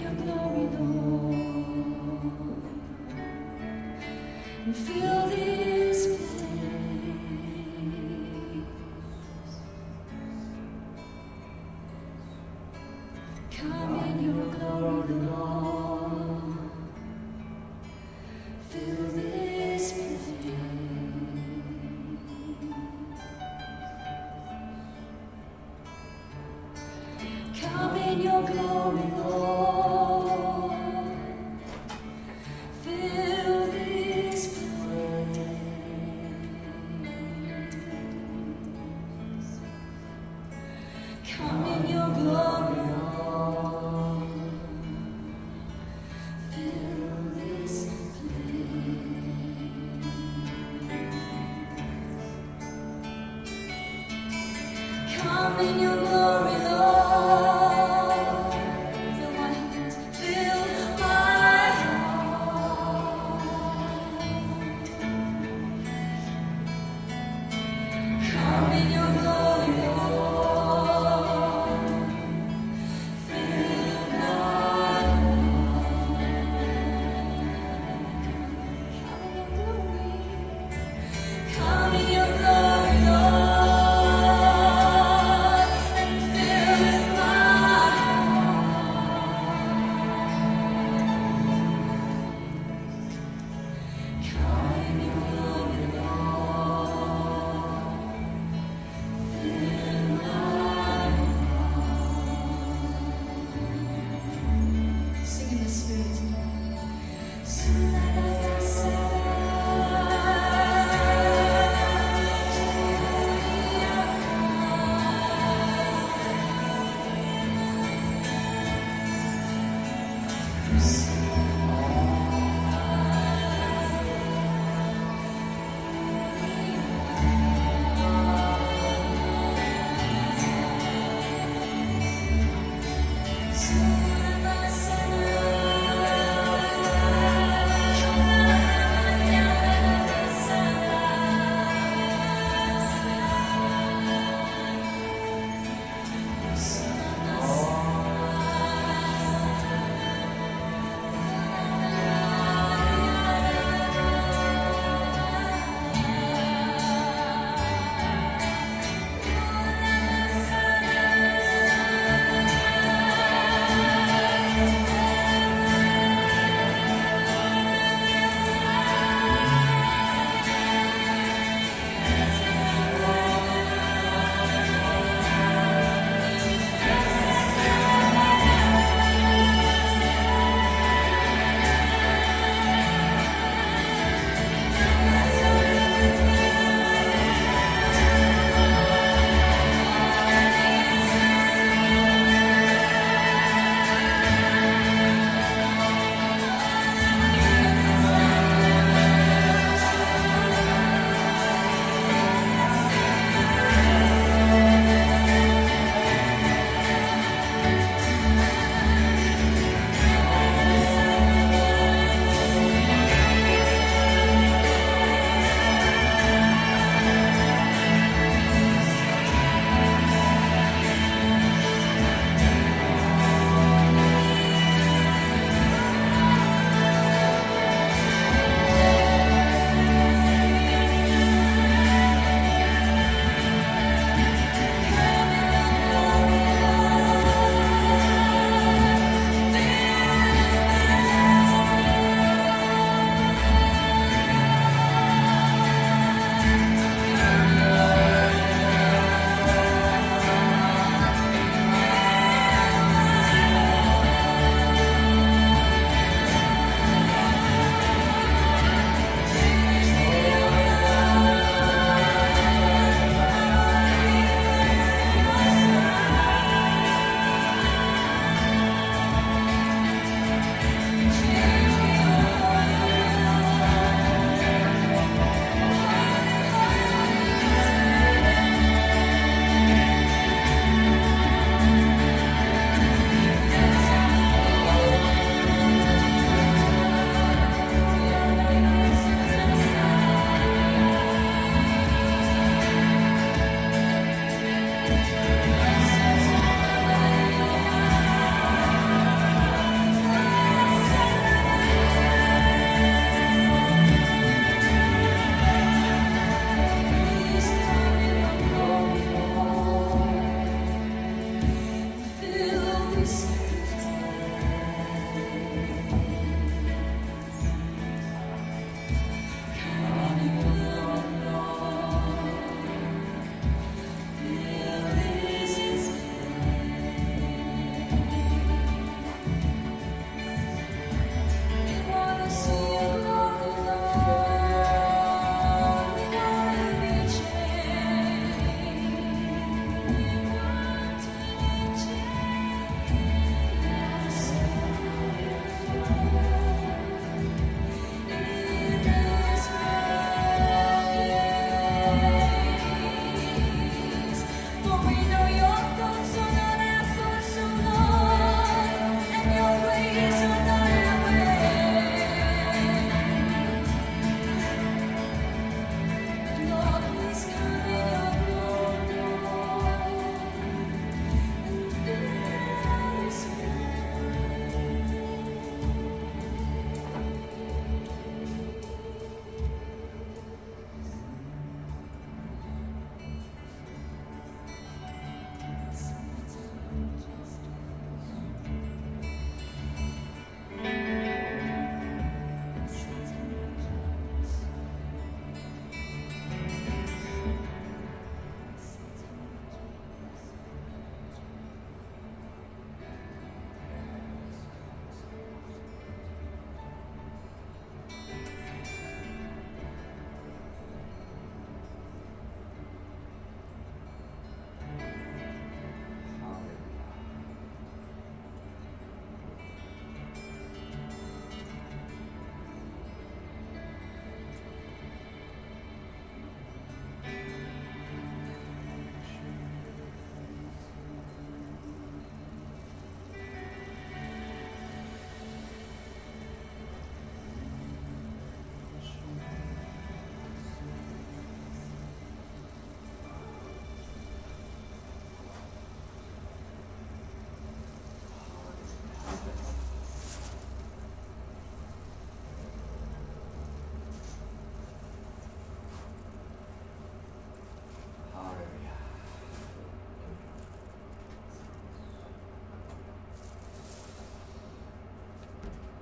your Feel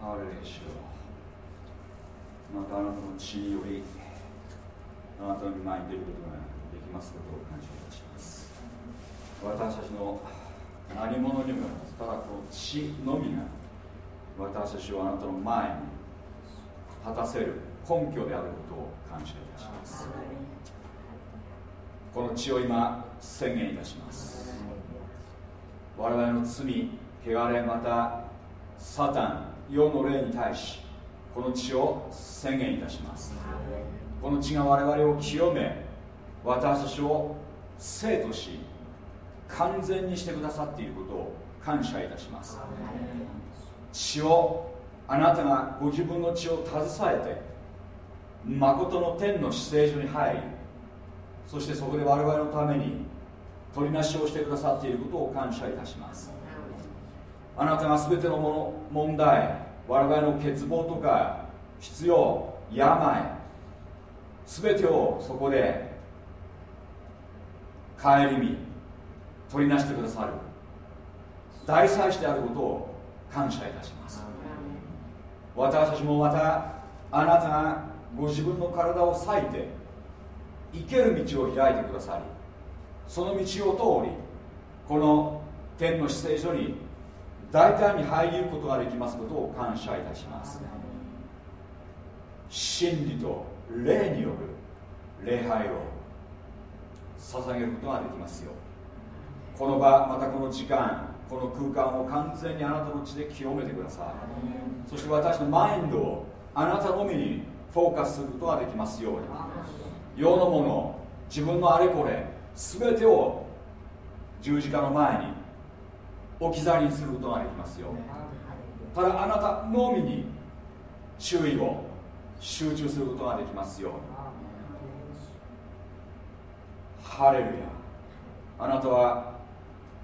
ハレルヤ主よまたあなたの血によりあなたの前に出ることができますことを感謝いたします。私たちの何者にもただこの血のみが私たちをあなたの前に果たせる根拠であることを感謝いたします。この血を今宣言いたします。我々の罪汚れまたサタン世の霊に対しこの血を宣言いたします。この血が我々を清め私たちを生とし完全にしてくださっていることを感謝いたします。血をあなたがご自分の血を携えて誠の天の姿勢所に入りそしてそこで我々のために取りなしをしてくださっていることを感謝いたします。あなたが全てのもの問題我々の欠乏とか必要病全てをそこで顧み取りなしてくださる大祭司であることを感謝いたします。私たちもまたあなたがご自分の体を裂いて生ける道を開いてくださりその道を通りこの天の姿勢所に大胆に入りることができますことを感謝いたします。真理と霊による礼拝を捧げることができますよこの場またこの時間この空間を完全にあなたの血で清めてください。そして私のマインドをあなたのみにフォーカスすることができますように。世のもの自分のあれこれ全てを十字架の前に置き去りにすることができますよ。ただあなたのみに注意を集中することができますよハレルヤ。あなたは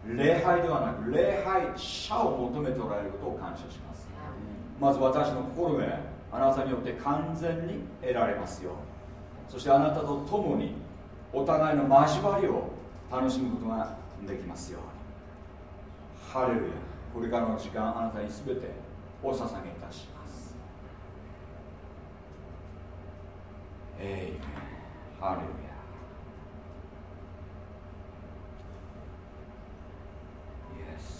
礼拝ではなく礼拝者を求めておられることを感謝します。まず私の心であなたによって完全に得られますよそしてあなたと共にお互いの交わりを楽しむことができますよハレルヤこれからの時間あなたに全てお捧げいたします。エイメンハレルヤイエス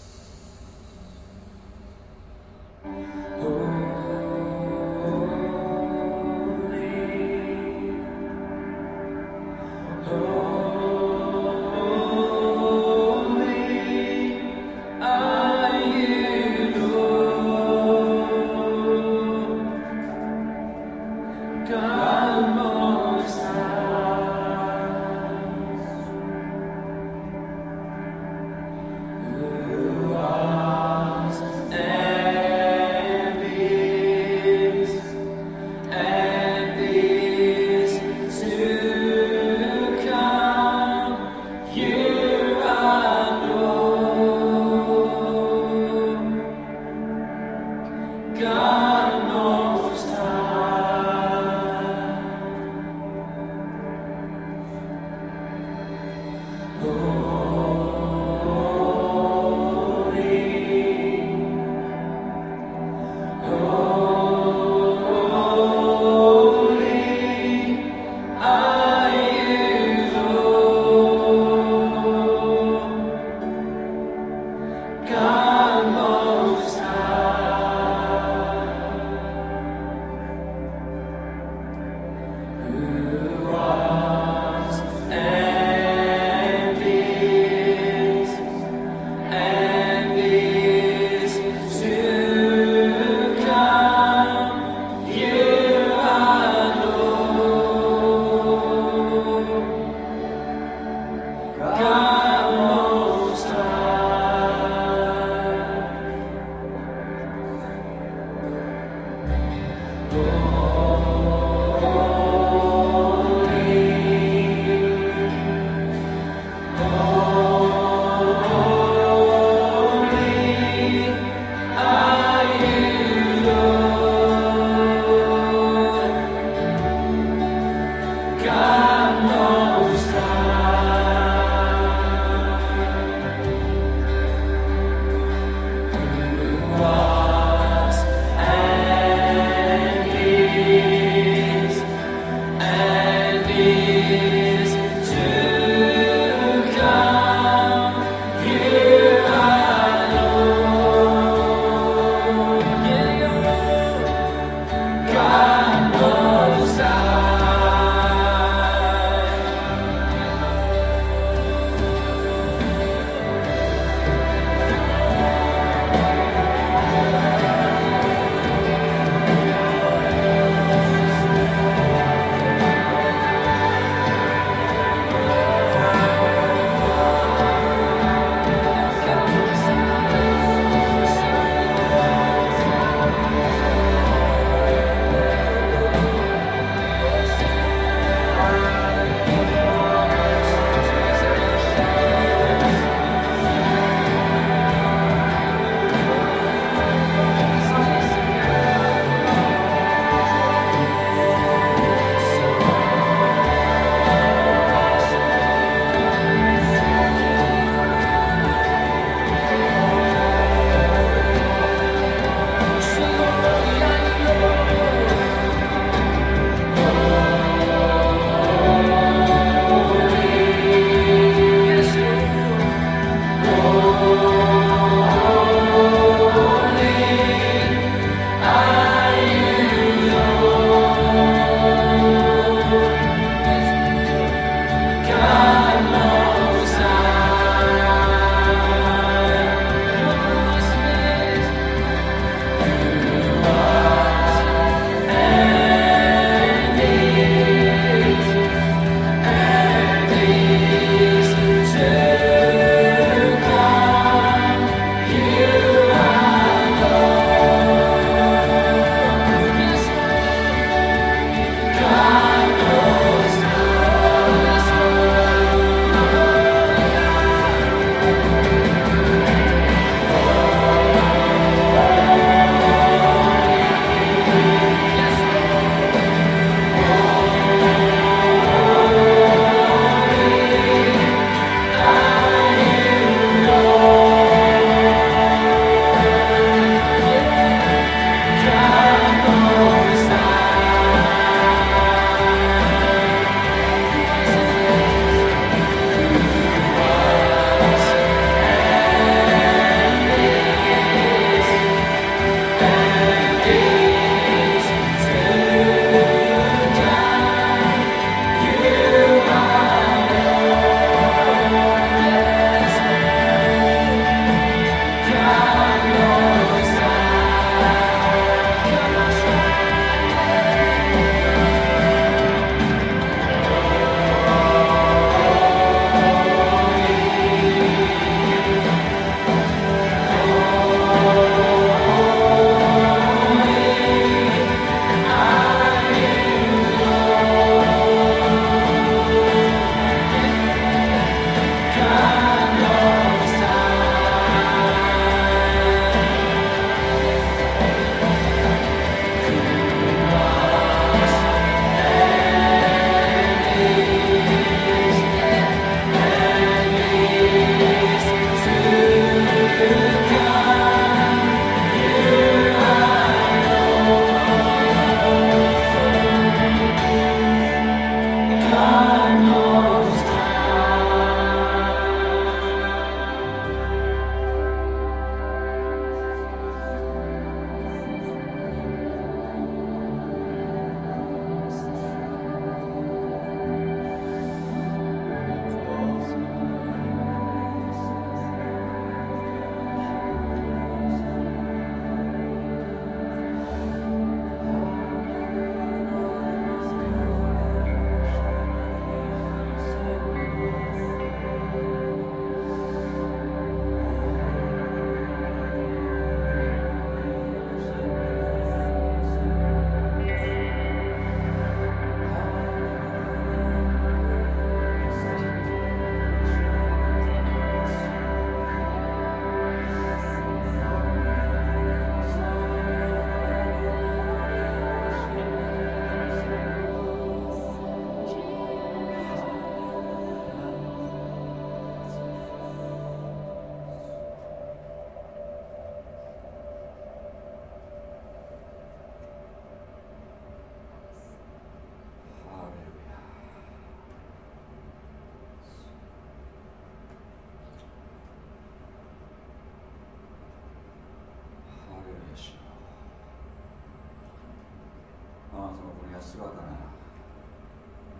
安らかな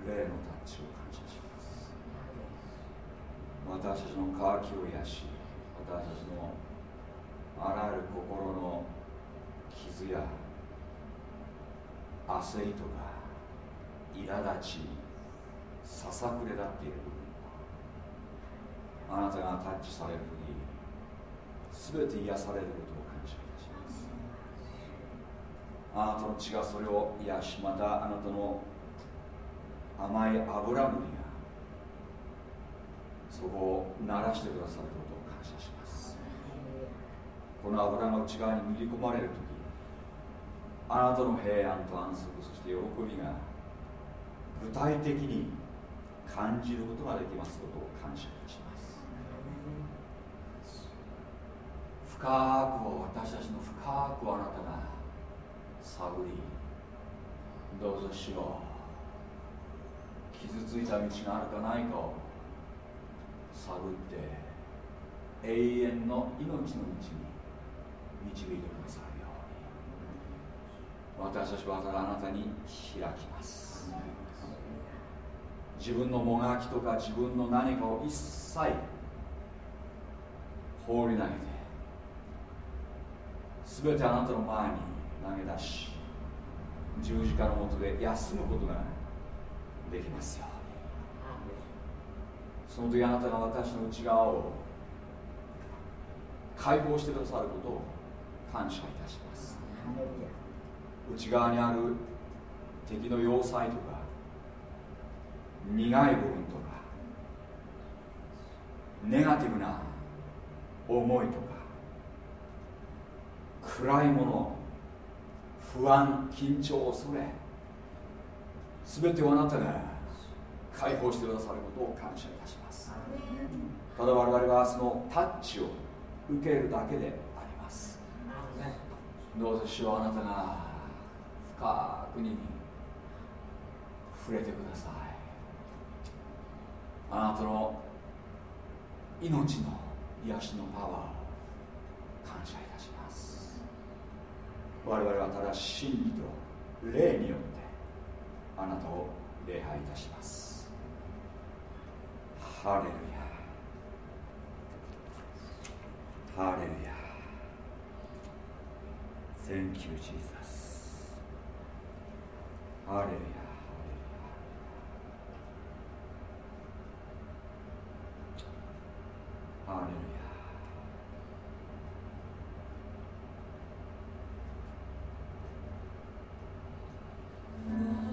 霊のタッチを感謝します私たちの渇きを癒し私たちのあらゆる心の傷や焦りとか苛立ちささくれだっているあなたがタッチされる時全て癒されること。をあなたの血がそれを癒しまたあなたの甘い油塗りがそこを鳴らしてくださることを感謝します。この油の内側に塗り込まれる時あなたの平安と安息そして喜びが具体的に感じることができますことを感謝いたします。深く私たちの深くあなたが探りどうぞしよう。傷ついた道があるかないかを探って永遠の命の道に導いてください私たちはただあなたに開きます。自分のもがきとか自分の何かを一切放り投げて全てあなたの前に投げ出し十字架のもとで休むことができますよ。その時あなたが私の内側を解放してくださることを感謝いたします。内側にある敵の要塞とか苦い部分とかネガティブな思いとか暗いもの不安緊張恐れ。全てをあなたが解放してくださることを感謝いたします。ただ我々はそのタッチを受けるだけであります。どうぞしようあなたが深くに触れてください。あなたの命の癒しのパワーを感謝いたします。我々はただ真理と霊によってあなたを礼拝いたします。ハレルヤ。ハレルヤ。Thank you, Jesus. ハレルヤ。ハレルヤ。Mm-hmm.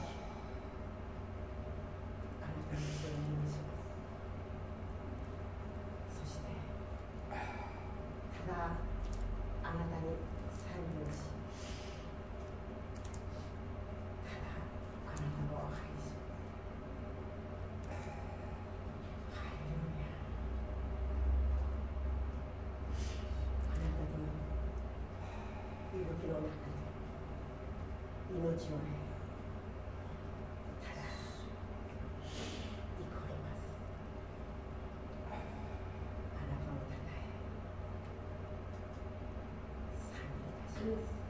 Yes.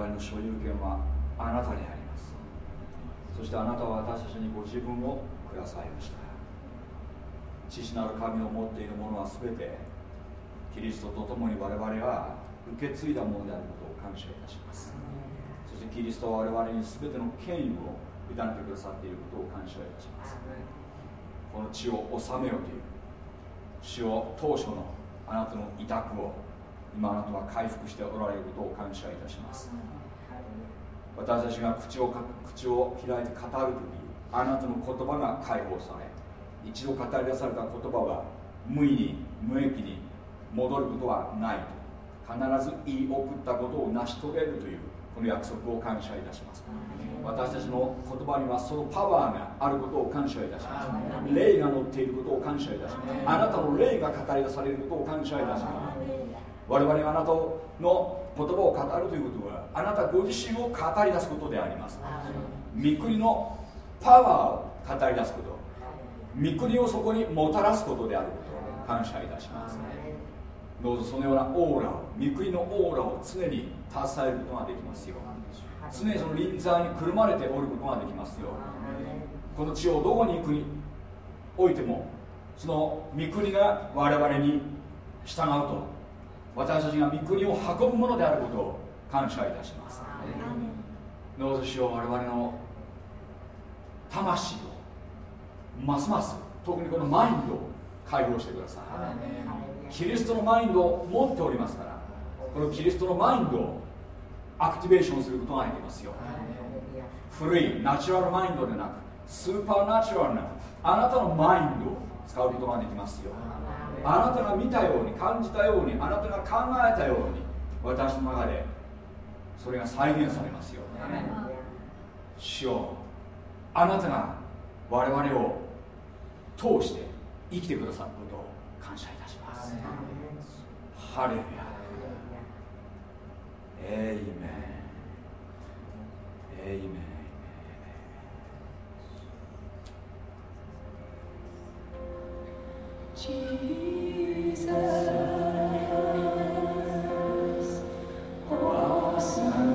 々の所有権はあなたにあります。そしてあなたは私たちにご自分をくださいました。父なる神を持っている者は全てキリストと共に我々が受け継いだものであることを感謝いたします。そしてキリストは我々に全ての権威を委ねてくださっていることを感謝いたします。この地を治めようという主を当初のあなたの委託を今あなたは回復しておられることを感謝いたします。私たちが口をか口を開いて語るときあなたの言葉が解放され一度語り出された言葉は無意に無益に戻ることはないと必ず言い送ったことを成し遂げるというこの約束を感謝いたします。私たちの言葉にはそのパワーがあることを感謝いたします。霊が乗っていることを感謝いたします。あなたの霊が語り出されることを感謝いたします我々があなたの言葉を語るということはあなたご自身を語り出すことであります。御国のパワーを語り出すこと。御国をそこにもたらすことであることを感謝いたします。どうぞそのようなオーラを御国のオーラを常に携えることができますよ常にその臨在にくるまれておることができますよこの地をどこに行くにおいてもその御国が我々に従うと私たちが御国を運ぶものであることを感謝いたします。どうぞしよう我々の魂をますます特にこのマインドを解放してください。キリストのマインドを持っておりますからこのキリストのマインドをアクティベーションすることができますよ。古いナチュラルマインドでなくスーパーナチュラルなあなたのマインドを使うことができますよあなたが見たように感じたようにあなたが考えたように私の中でそれが再現されますよ。主よあなたが我々を通して生きてくださることを感謝いたします。ハレルヤ。エイメンエイメン Jesus, oh, awesome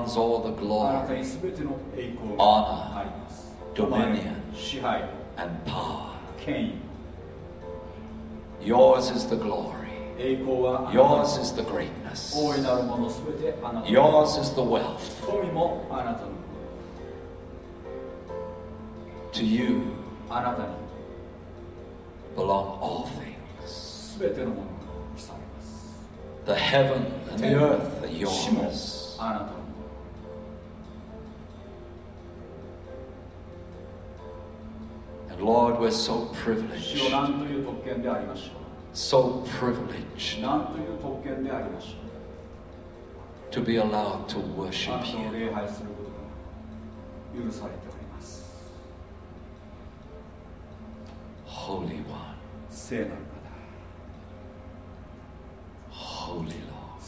commands all the glory, honor, dominion, and power. Yours is the glory. Yours is the greatness. Yours is the wealth. To you belong all things. The heaven and the earth are yours. Lord, we're so privileged. So privileged to be allowed to worship you. Holy One. Holy Lord.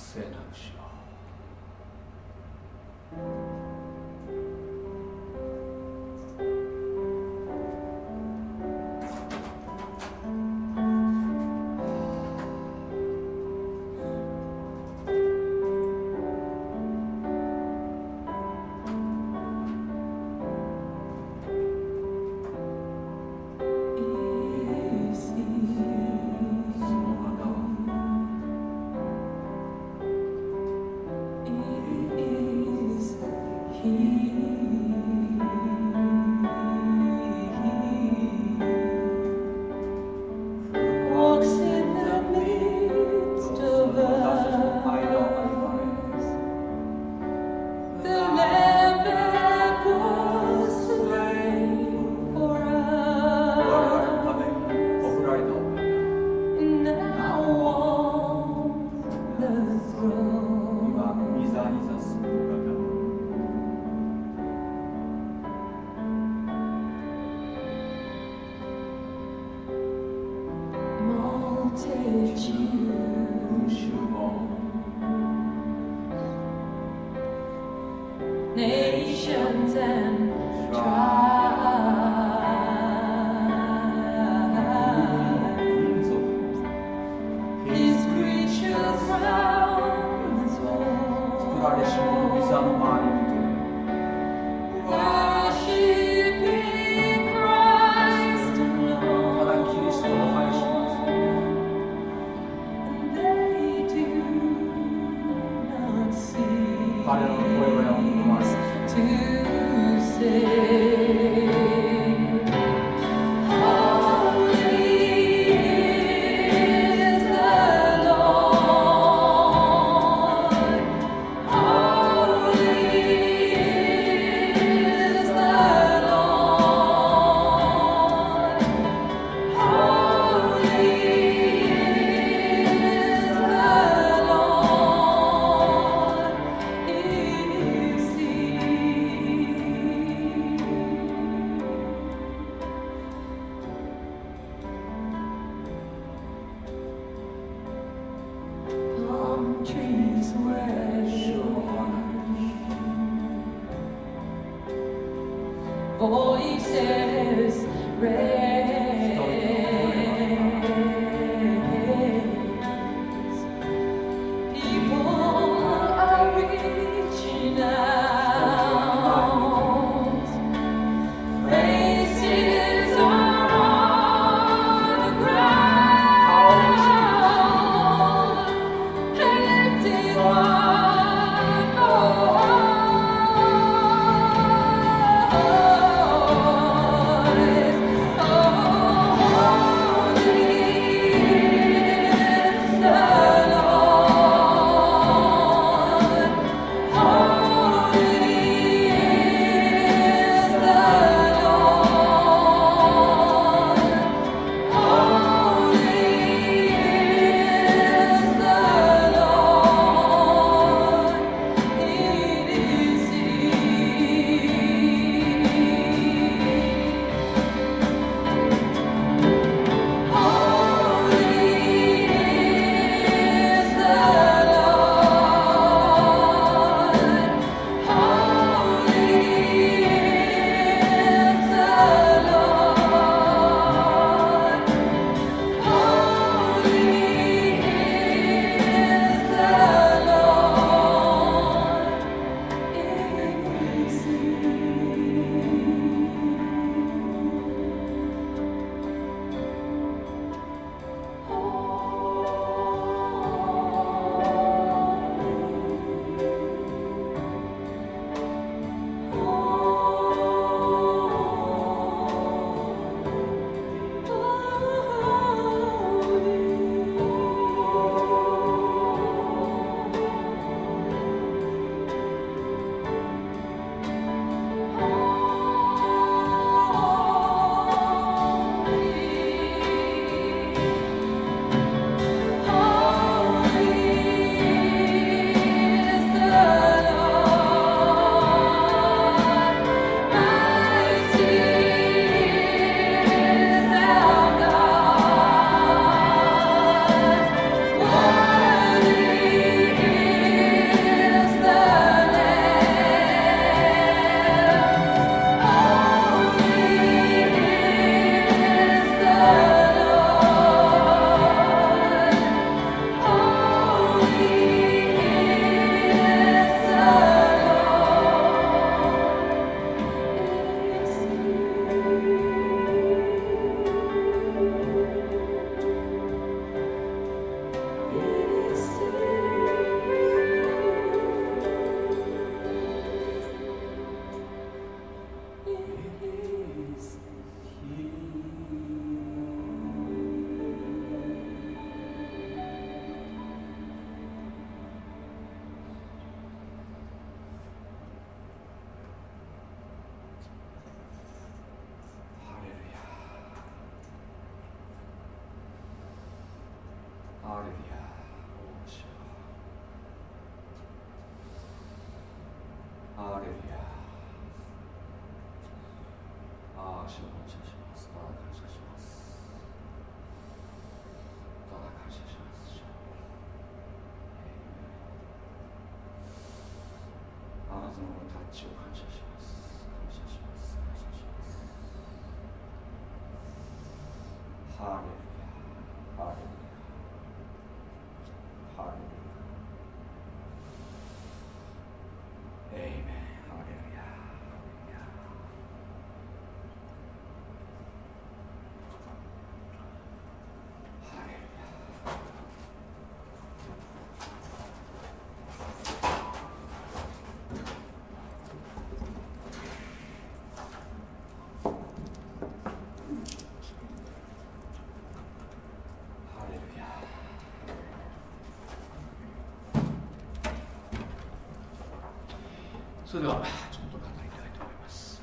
それではちょっと語りたいと思います。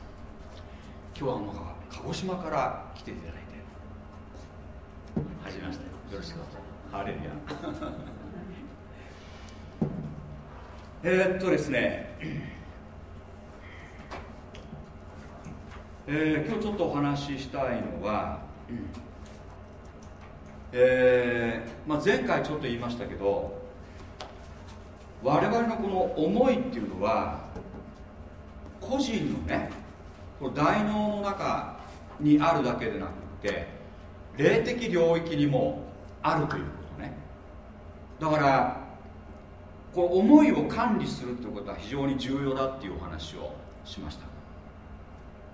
今日はあの鹿児島から来ていただいて。はじめまして。よろしくハレルヤ。えーっとですね。えー今日ちょっとお話ししたいのは、えーまあ、前回ちょっと言いましたけど我々のこの思いっていうのは個人のねこの大脳の中にあるだけでなくって霊的領域にもあるということね。だからこの思いを管理するということは非常に重要だっていうお話をしました。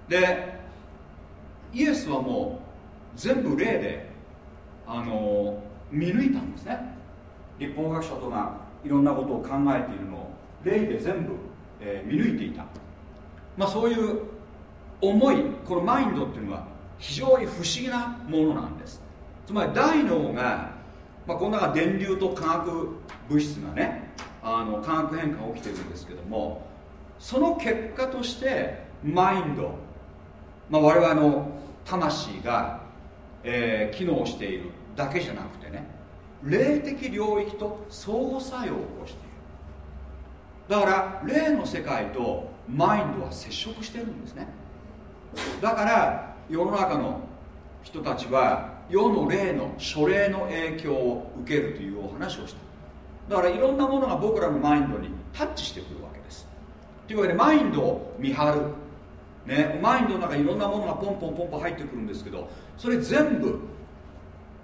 でイエスはもう全部霊であの見抜いたんですね。立法学者とがいろんなことを考えているのを霊で全部、えー見抜いていた。まあそういう思いこのマインドっていうのは非常に不思議なものなんです。つまり大脳が、まあ、この中電流と化学物質がねあの化学変化が起きてるんですけどもその結果としてマインド、まあ、我々の魂が、えー機能しているだけじゃなくてね霊的領域と相互作用を起こしている。だから霊の世界とマインドは接触してるんですね。だから世の中の人たちは世の霊の書霊の影響を受けるというお話をした。だからいろんなものが僕らのマインドにタッチしてくるわけです。というわけでマインドを見張る。ね、マインドの中いろんなものがポンポンポンポン入ってくるんですけどそれ全部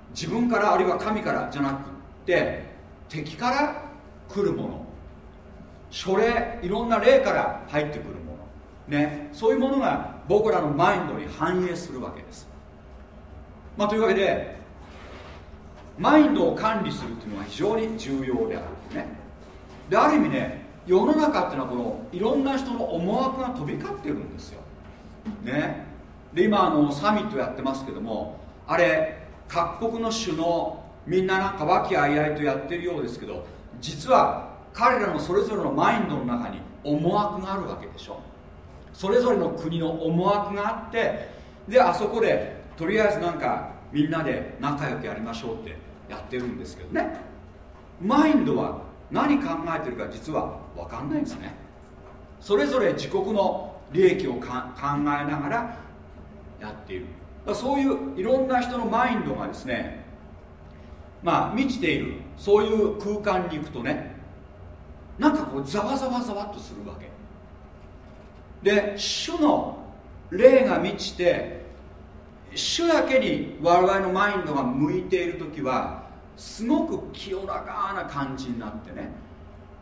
自分からあるいは神からじゃなくって敵から来るもの。書霊いろんな霊から入ってくるもの。ねそういうものが僕らのマインドに反映するわけです。まあというわけでマインドを管理するっていうのは非常に重要であるんですね。である意味ね世の中っていうのはこのいろんな人の思惑が飛び交ってるんですよ。ね。で今あのサミットやってますけどもあれ各国の首脳みんななんか和気あいあいとやってるようですけど実は彼らのそれぞれのマインドの中に思惑があるわけでしょ。それぞれの国の思惑があってであそこでとりあえずなんかみんなで仲良くやりましょうってやってるんですけどね。マインドは何考えてるか実は分かんないんですね。それぞれ自国の利益を考えながらやっている。だそういういろんな人のマインドがですねまあ満ちている。そういう空間に行くとねなんかこうざわざわざわっとするわけ。で主の霊が満ちて主だけに我々のマインドが向いている時はすごく清らかな感じになってね。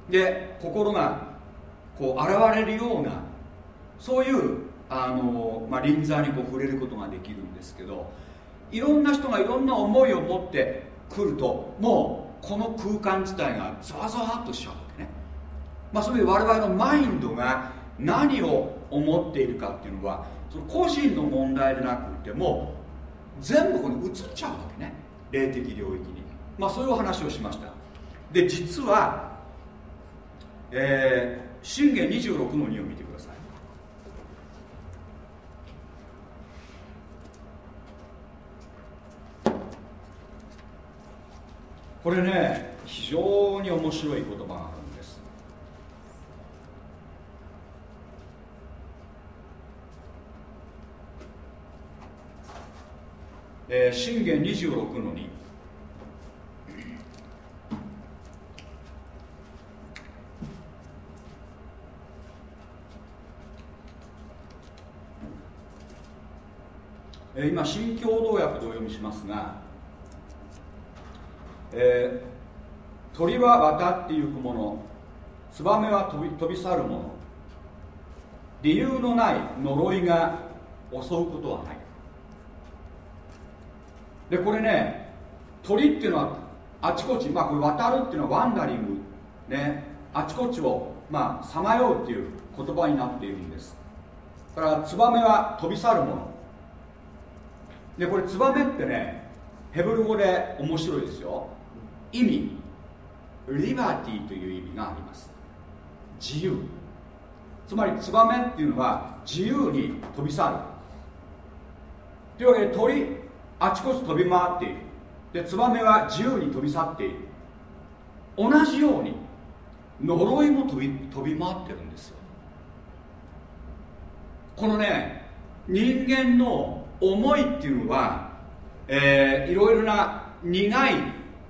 で心がこう現れるようなそういうあの、まあ、臨座にこう触れることができるんですけどいろんな人がいろんな思いを持ってくるともうこの空間自体がざわざわっとしちゃうわけね、まあ、そういう我々のマインドが何を思っているかっていうのはその個人の問題でなくても全部ここに移っちゃうわけね。霊的領域に。まあそういうお話をしました。で実はえー、信玄26の2を見てください。これね非常に面白い言葉があるんですえー、信玄26の2今新共同訳でお読みしますが、えー鳥は渡ってゆくものツバメは飛び飛び去るもの。理由のない呪いが襲うことはない。でこれね鳥っていうのはあちこちまあこれ渡るっていうのはワンダリングねあちこちをさまようっていう言葉になっているんです。だからツバメは飛び去るもの。でこれツバメってねヘブル語で面白いですよ。意味。リバティという意味があります。自由。つまりツバメっていうのは自由に飛び去る。というわけで鳥あちこち飛び回っている。でツバメは自由に飛び去っている。同じように呪いも飛び飛び回ってるんですよ。このね人間の思いっていうのは、えーいろいろな苦い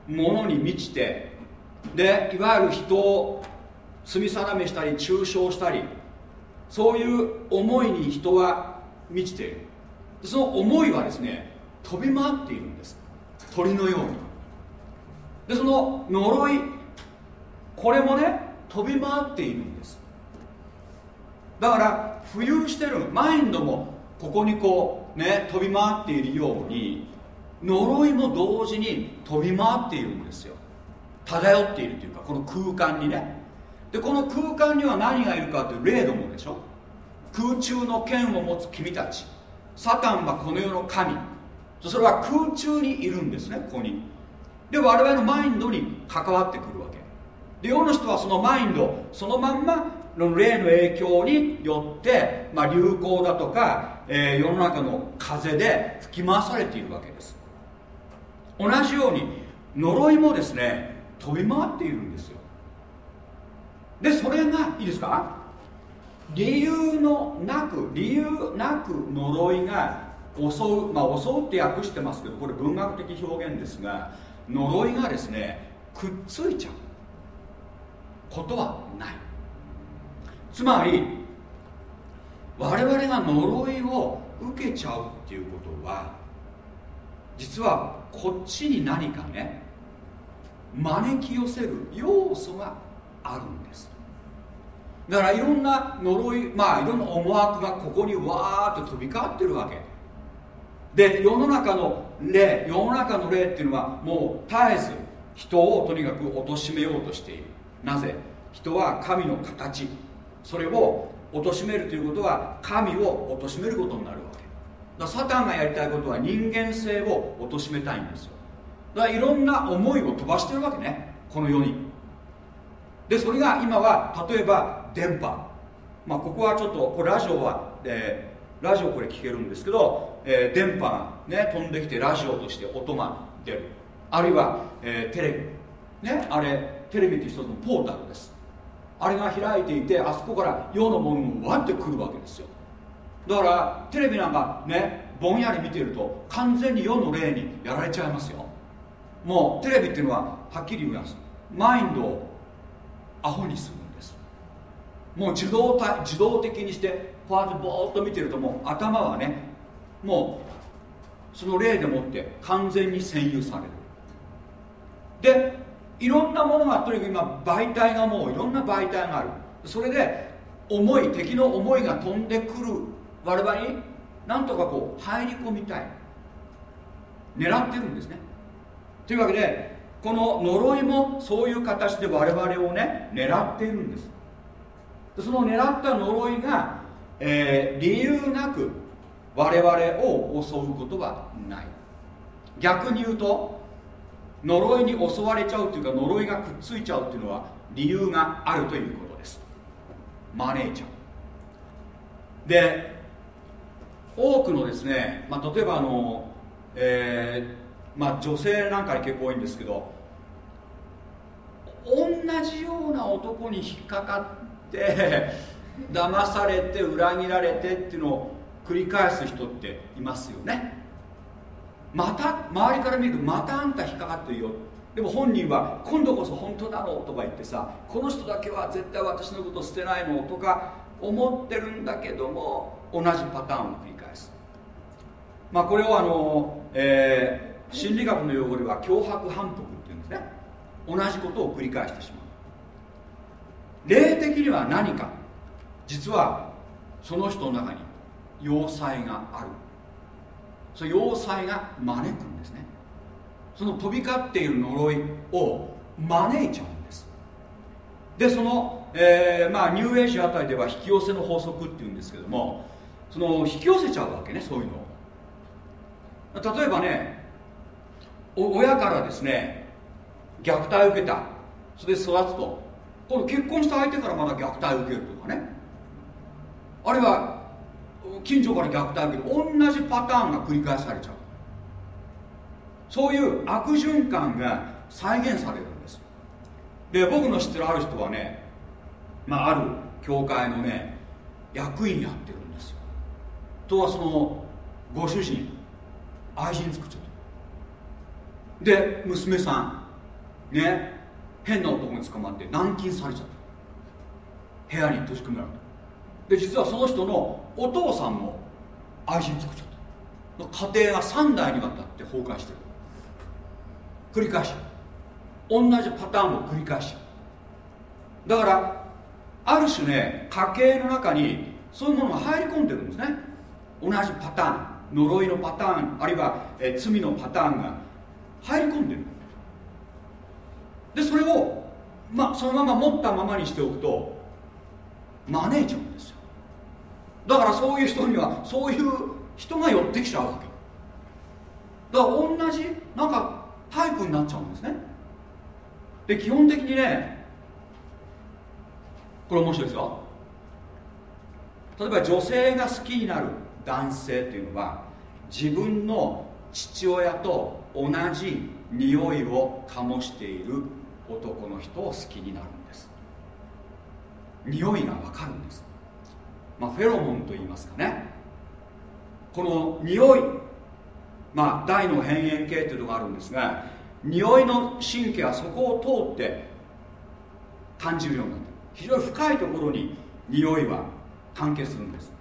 ものに満ちてでいわゆる人を罪定めしたり中傷したりそういう思いに人は満ちている。その思いはですね飛び回っているんです。鳥のように。でその呪いこれもね飛び回っているんです。だから浮遊してるマインドもここにこうね飛び回っているように呪いも同時に飛び回っているんですよ。漂っているというかこの空間にね。でこの空間には何がいるかという霊どもでしょ。空中の剣を持つ君たち。サタンはこの世の神。それは空中にいるんですねここに。で我々のマインドに関わってくるわけ。で世の人はそのマインドそのまんまの霊の影響によって、まあ、流行だとか、えー世の中の風で吹き回されているわけです。同じように呪いもですね飛び回っているんですよ。でそれがいいですか？理由のなく理由なく呪いが襲うまあ襲うって訳してますけどこれ文学的表現ですが呪いがですねくっついちゃう。ことはない。つまり我々が呪いを受けちゃうっていうことは実はこっちに何かね招き寄せる要素があるんです。だからいろんな呪いまあいろんな思惑がここにわーっと飛び交ってるわけ。で世の中の霊世の中の霊っていうのはもう絶えず人をとにかく貶めようとしている。なぜ？人は神の形。それを貶めるということは神を貶めることになるわけ。だサタンがやりたいことは人間性を貶めたいんですよ。だからいろんな思いを飛ばしてるわけね。この世に。でそれが今は例えば電波。まあここはちょっとこれラジオは、えーラジオこれ聞けるんですけど、えー電波がね飛んできてラジオとして音が出る。あるいは、えーテレビ。ねあれテレビって一つのポータルです。あれが開いていてあそこから世のものがわってくるわけですよ。だからテレビなんかねぼんやり見てると完全に世の霊にやられちゃいますよ。もうテレビっていうのははっきり言います。マインドをアホにするんです。もう自動自動的にしてこうやってぼーっと見てるともう頭はねもうその霊でもって完全に占有される。でいろんなものがとにかく今媒体がもういろんな媒体がある。それで思い敵の思いが飛んでくる我々になんとかこう入り込みたい。狙ってるんですね。というわけでこの呪いもそういう形で我々をね狙っているんです。その狙った呪いが、えー理由なく我々を襲うことはない。逆に言うと呪いに襲われちゃうというか呪いがくっついちゃうっていうのは理由があるということです。招いちゃうで多くのですね、まあ、例えばあの、えーまあ、女性なんかに結構多いんですけど同じような男に引っかかって騙されて裏切られてっていうのを繰り返す人っていますよね。また周りから見るとまたあんた引っかかってるよ。でも本人は今度こそ本当だろうとか言ってさこの人だけは絶対私のこと捨てないのとか思ってるんだけども同じパターンを繰り返す。まあこれをあの、えー心理学の用語では脅迫反復っていうんですね。同じことを繰り返してしまう。霊的には何か。実はその人の中に要塞がある。その要塞が招くんですね。その飛び交っている呪いを招いちゃうんです。でその、えーまあ、ニューエイジあたりでは引き寄せの法則っていうんですけどもその引き寄せちゃうわけねそういうの例えばね親からですね虐待を受けた。それで育つと。今度結婚した相手からまだ虐待を受けるとかね。あるいは近所から虐待を受ける同じパターンが繰り返されちゃう。そういう悪循環が再現されるんです。で僕の知ってるある人はね、まあ、ある教会のね役員やってるんですよ。とはそのご主人愛人作っちゃった。で娘さんね変な男に捕まって軟禁されちゃった。部屋に閉じ込められた。で実はその人のお父さんも愛人作っちゃった。家庭が3代にわたって崩壊してる。繰り返し。同じパターンを繰り返し。だからある種ね家計の中にそういうものが入り込んでるんですね。同じパターン。呪いのパターン。あるいは、え罪のパターンが。入り込んでる。でそれを、ま、そのまま持ったままにしておくと招いちゃうんですよ。だからそういう人にはそういう人が寄ってきちゃうわけ。だから同じなんかタイプになっちゃうんですね。で基本的にねこれ面白いですよ。例えば女性が好きになる男性っていうのは自分の父親と同じ匂いを醸している男の人を好きになるんです。匂いがわかるんです。まあフェロモンと言いますかね。この匂い。まあ大の辺縁系というのがあるんですが匂いの神経はそこを通って感じるようになってる非常に深いところに匂いは関係するんです。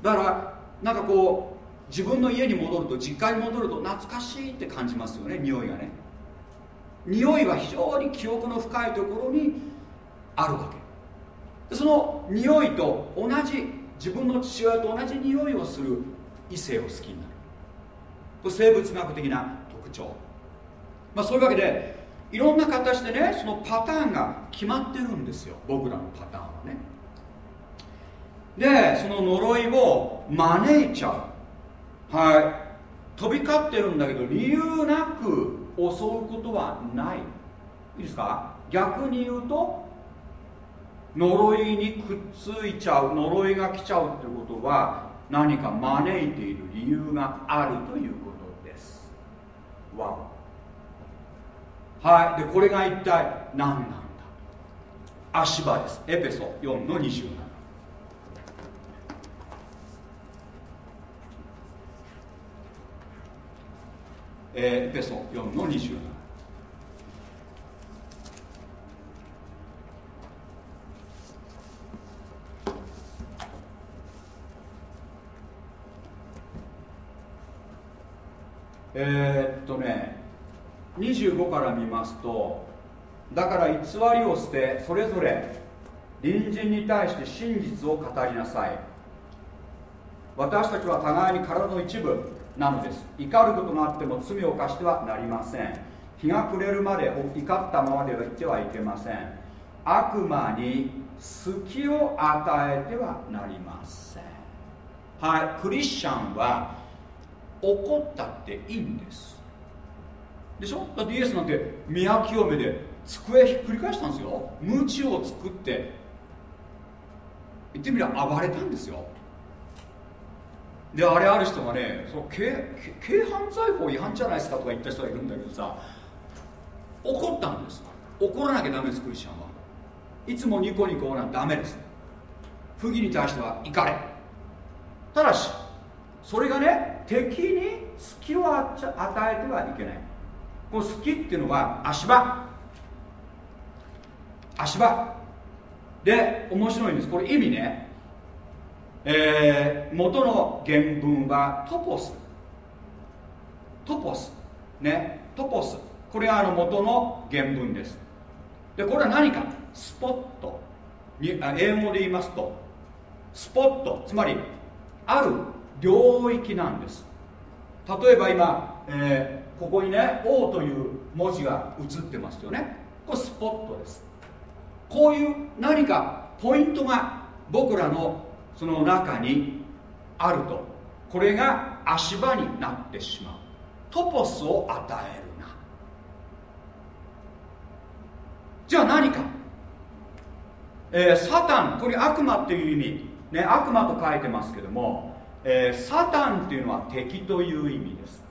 だからなんかこう自分の家に戻ると実家に戻ると懐かしいって感じますよね匂いがね。匂いは非常に記憶の深いところにあるわけ。その匂いと同じ自分の父親と同じ匂いをする異性を好きになる。これ生物学的な特徴。まあそういうわけでいろんな形でねそのパターンが決まってるんですよ。僕らのパターンはね。でその呪いを招いちゃう。はい。飛び交ってるんだけど理由なく襲うことはない。いいですか？逆に言うと呪いにくっついちゃう呪いが来ちゃうってことは何か招いている理由があるということです。わはい。でこれが一体何なんだ。足場です。エペソ4の27えー、ペソ4の27えーっとね25から見ますとだから偽りを捨てそれぞれ隣人に対して真実を語りなさい。私たちは互いに体の一部なのです。怒ることがあっても罪を犯してはなりません。日が暮れるまで怒ったままではいてはいけません。悪魔に隙を与えてはなりません。はいクリスチャンは怒ったっていいんです。でしょ？だってイエスなんて宮清めで机ひっくり返したんですよ。鞭を作って。言ってみれば暴れたんですよ。であれある人がねその軽軽犯罪法違反じゃないですかとか言った人がいるんだけどさ怒ったんです。怒らなきゃダメですクリスチャンは。いつもニコニコなんてダメです。不義に対しては怒れ。ただしそれがね敵に隙を与えてはいけない。この隙っていうのは足場。足場。で面白いんです。これ意味ね。えー元の原文はトポス。トポス。ね。トポス。これがあの元の原文です。でこれは何か。スポット。にあ英語で言いますと。スポット。つまりある。領域なんです。例えば今、えーここにね「王」という文字が映ってますよね。これスポットです。こういう何かポイントが僕らのその中にあると。これが足場になってしまう。トポスを与えるな。じゃあ何か、えーサタンこれ悪魔っていう意味、ね、悪魔と書いてますけども、えーサタンっていうのは敵という意味です。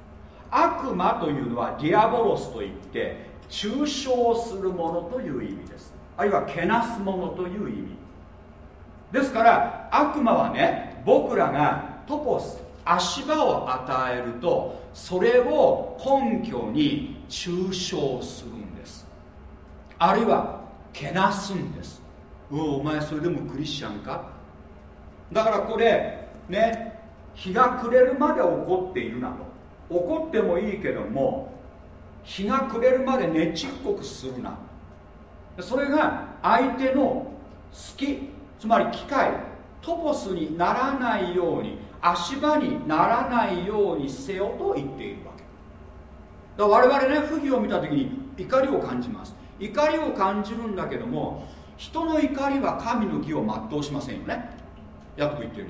悪魔というのはディアボロスといって抽象するものという意味です。あるいはけなすものという意味。ですから悪魔はね僕らがトポス足場を与えるとそれを根拠に抽象するんです。あるいはけなすんです。うおお前それでもクリスチャンか？だからこれね日が暮れるまで怒っているなと。怒ってもいいけども日が暮れるまでねちっこくするな。それが相手の隙つまり機械トポスにならないように足場にならないようにせよと言っているわけ。だから我々ね不義を見た時に怒りを感じます。怒りを感じるんだけども人の怒りは神の義を全うしませんよね。ヤコブ言ってるよ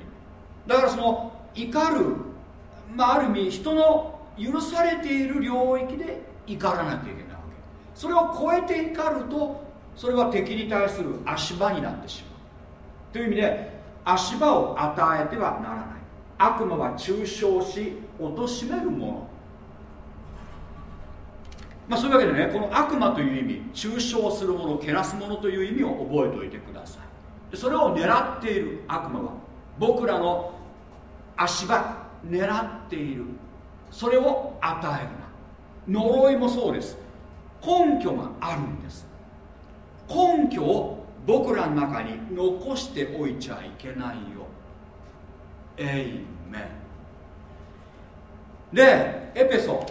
うに。だからその怒る、まあ、ある意味人の許されている領域で怒らなきゃいけないわけ。それを超えて怒るとそれは敵に対する足場になってしまう。という意味で足場を与えてはならない。悪魔は抽象し貶めるもの。まあそういうわけでねこの悪魔という意味抽象するものけなすものという意味を覚えておいてください。それを狙っている悪魔は僕らの足場狙っている。それを与えるな。呪いもそうです。根拠があるんです。根拠を僕らの中に残しておいちゃいけないよ。エイメン。でエペソ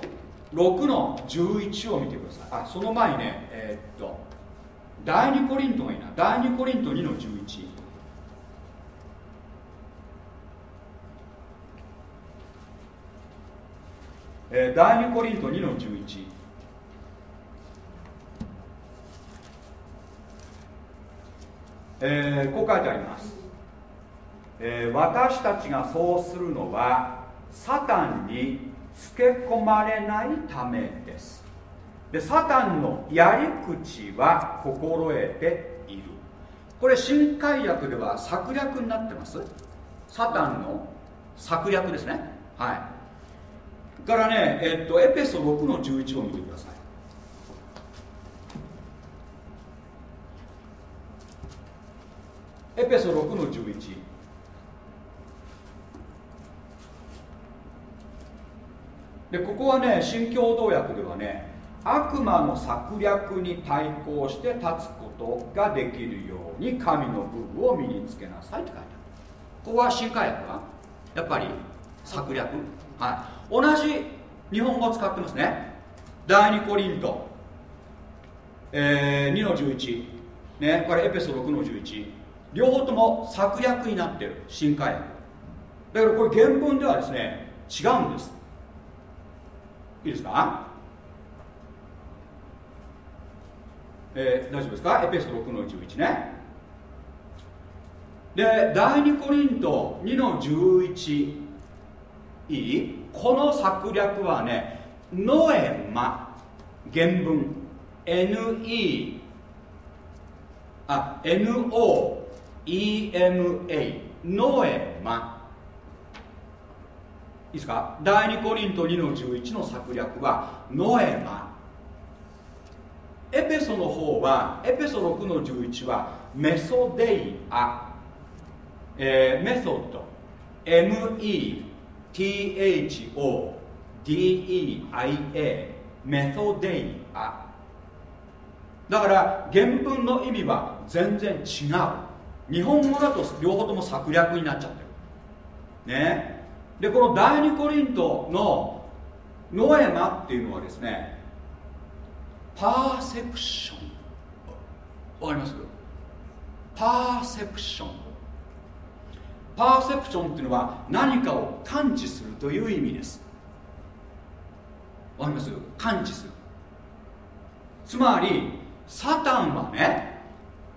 6の11を見てください。あその前にねえーっと第2コリントがいいな。第2コリント2の11えー第2コリント2の11えーこう書いてあります、えー私たちがそうするのはサタンにつけ込まれないためです。でサタンのやり口は心得ている。これ新海訳では策略になってます。サタンの策略ですね。はい。からね、えっと、エペソ6の11を見てください。エペソ6の11でここはね新共同訳ではね悪魔の策略に対抗して立つことができるように神の武具を身につけなさいって書いてある。ここは新海訳は？やっぱり策略？はい。同じ日本語を使ってますね。第2コリント、えー2の11ねこれエペソ6の11両方とも策略になってる。新海訳だからこれ原文ではですね違うんです。いいですか？えー大丈夫ですか？エペソ6の11ね。で第2コリント2の11いい？この策略はねノエマ原文 NE あ NOEMA ノエマ。いいですか？第2コリント2の11の策略はノエマ。エペソの方はエペソ6の11はメソデイア、えーメソッド。ME THODEIA メソデイア。だから原文の意味は全然違う。日本語だと両方とも策略になっちゃってる。ね。でこの第二コリントのノエマっていうのはですねパーセプション。わかります？パーセプション。パーセプションっていうのは何かを感知するという意味です。わかります？感知する。つまりサタンはね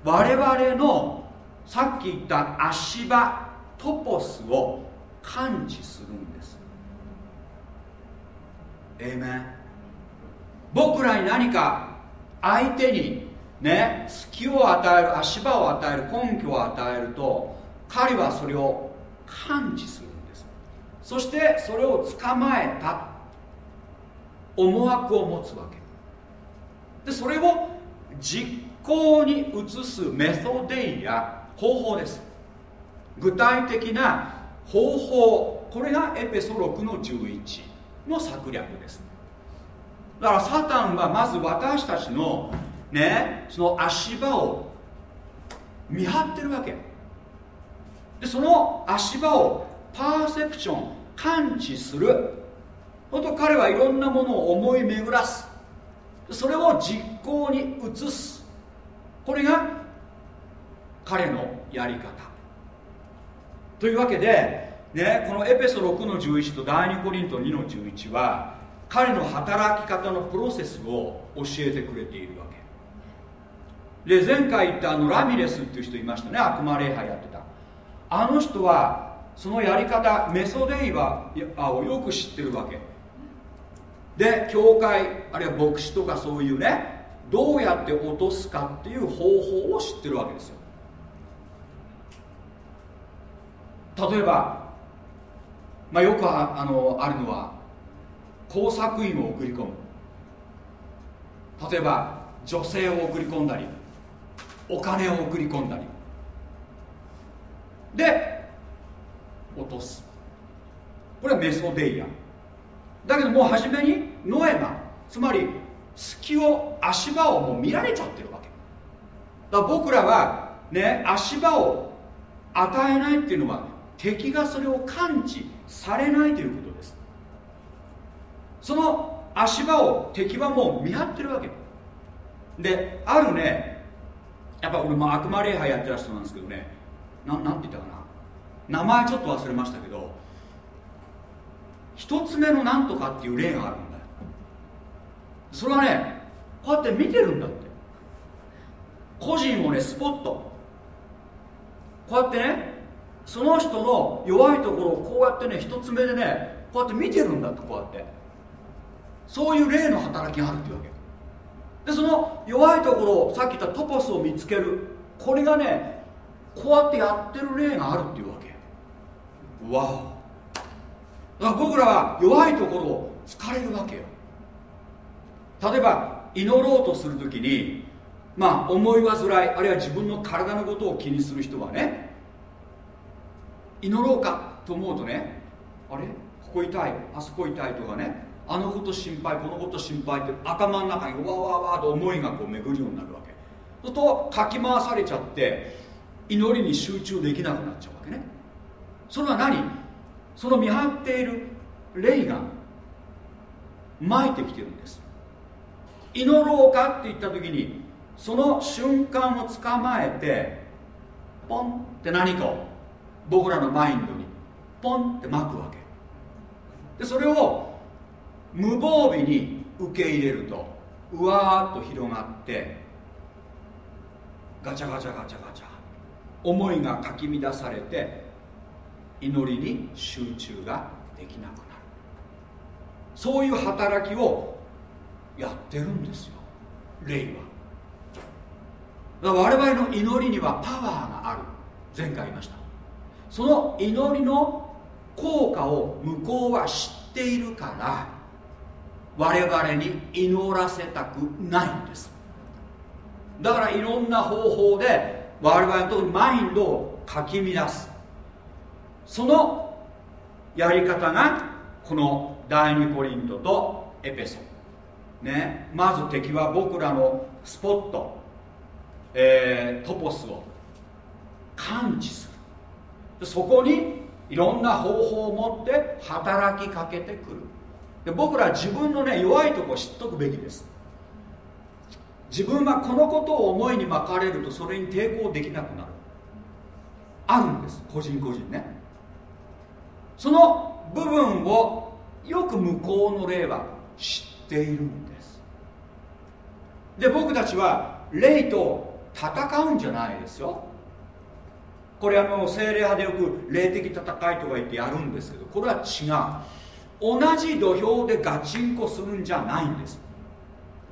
我々のさっき言った足場トポスを感知するんです。えめ僕らに何か相手にね隙を与える足場を与える根拠を与えると彼はそれを感知するんです。そしてそれを捕まえた思惑を持つわけ。でそれを実行に移すメソデイや方法です。具体的な方法これがエペソ6の11の策略です。だからサタンはまず私たちのねその足場を見張ってるわけ。でその足場をパーセプション感知する。ほと彼はいろんなものを思い巡らす。それを実行に移す。これが彼のやり方。というわけで、ね、このエペソ6の11と第2コリント2の11は彼の働き方のプロセスを教えてくれているわけ。で前回言ったあのラミレスっていう人いましたね。悪魔礼拝やってあの人はそのやり方メソデイワをよく知ってるわけ。で教会あるいは牧師とかそういうねどうやって落とすかっていう方法を知ってるわけですよ。例えば、まあ、よくああのあるのは工作員を送り込む。例えば女性を送り込んだりお金を送り込んだり。で落とす。これはメソデイア。だけどもう初めにノエマ。つまり隙を足場をもう見られちゃってるわけ。だから僕らはね足場を与えないっていうのは敵がそれを感知されないということです。その足場を敵はもう見張ってるわけ。であるねやっぱ俺も悪魔礼拝やってらっしゃるんですけどね。ななんて言ったかな。名前ちょっと忘れましたけど一つ目のなんとかっていう例があるんだよ。それはねこうやって見てるんだって。個人をねスポット。こうやってねその人の弱いところをこうやってね一つ目でねこうやって見てるんだってこうやって。そういう霊の働きがあるっていうわけ。でその弱いところをさっき言ったトポスを見つける。これがねこうやってやってる霊があるっていうわけ。わお。だから僕らは弱いところを疲れるわけよ。例えば祈ろうとするときにまあ思い煩いあるいは自分の体のことを気にする人はね祈ろうかと思うとねあれ？ここ痛いあそこ痛いとかねあのこと心配このこと心配って頭の中にわわわと思いがこう巡るようになるわけ。そうするとかき回されちゃって祈りに集中できなくなっちゃうわけね。それは何？その見張っている霊が撒いてきてるんです。祈ろうかって言った時にその瞬間を捕まえてポンって何かを僕らのマインドにポンって撒くわけ。でそれを無防備に受け入れるとうわーっと広がってガチャガチャガチャガチャ思いがかき乱されて祈りに集中ができなくなる。そういう働きをやってるんですよ。霊は。だから我々の祈りにはパワーがある。前回言いました。その祈りの効果を向こうは知っているから我々に祈らせたくないんです。だからいろんな方法で我々のとマインドをかき乱す。そのやり方がこの第2コリントとエペソ。ね。まず敵は僕らのスポット、えートポスを。感知する。そこにいろんな方法を持って働きかけてくる。で僕ら自分のね弱いとこ知っとくべきです。自分はこのことを思いに巻かれるとそれに抵抗できなくなる。あるんです個人個人ね。その部分をよく向こうの霊は知っているんです。で僕たちは霊と戦うんじゃないですよ。これあの精霊派でよく霊的戦いとか言ってやるんですけどこれは違う。同じ土俵でガチンコするんじゃないんです。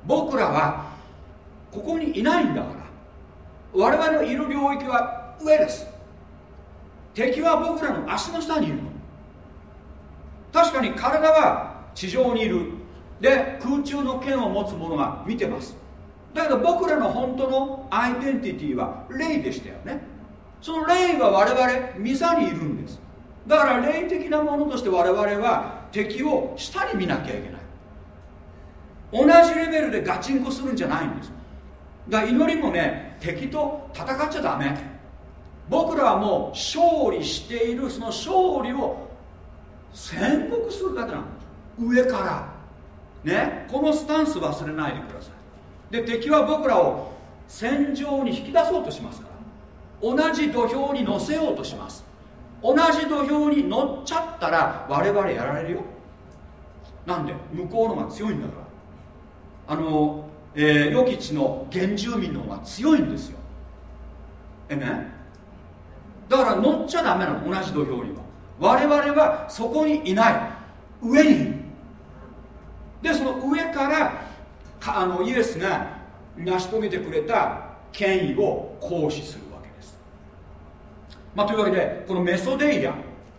僕らはここにいないんだから。我々のいる領域は上です。敵は僕らの足の下にいるの。確かに体は地上にいる。で空中の剣を持つ者が見てます。だけど僕らの本当のアイデンティティは霊でしたよね。その霊は我々御座にいるんです。だから霊的なものとして我々は敵を下に見なきゃいけない。同じレベルでガチンコするんじゃないんです。だ祈りもね敵と戦っちゃダメ。僕らはもう勝利しているその勝利を宣告するだけなの。上から。ねこのスタンス忘れないでください。で敵は僕らを戦場に引き出そうとしますから。同じ土俵に乗せようとします。同じ土俵に乗っちゃったら我々やられるよ。なんで向こうのが強いんだから。あの、えー、与吉の原住民の方が強いんですよ。えねだから乗っちゃダメなの同じ土俵には。我々はそこにいない。上に。いるでその上からあのイエスが成し遂げてくれた権威を行使するわけです、まあ、というわけでこのメソデイア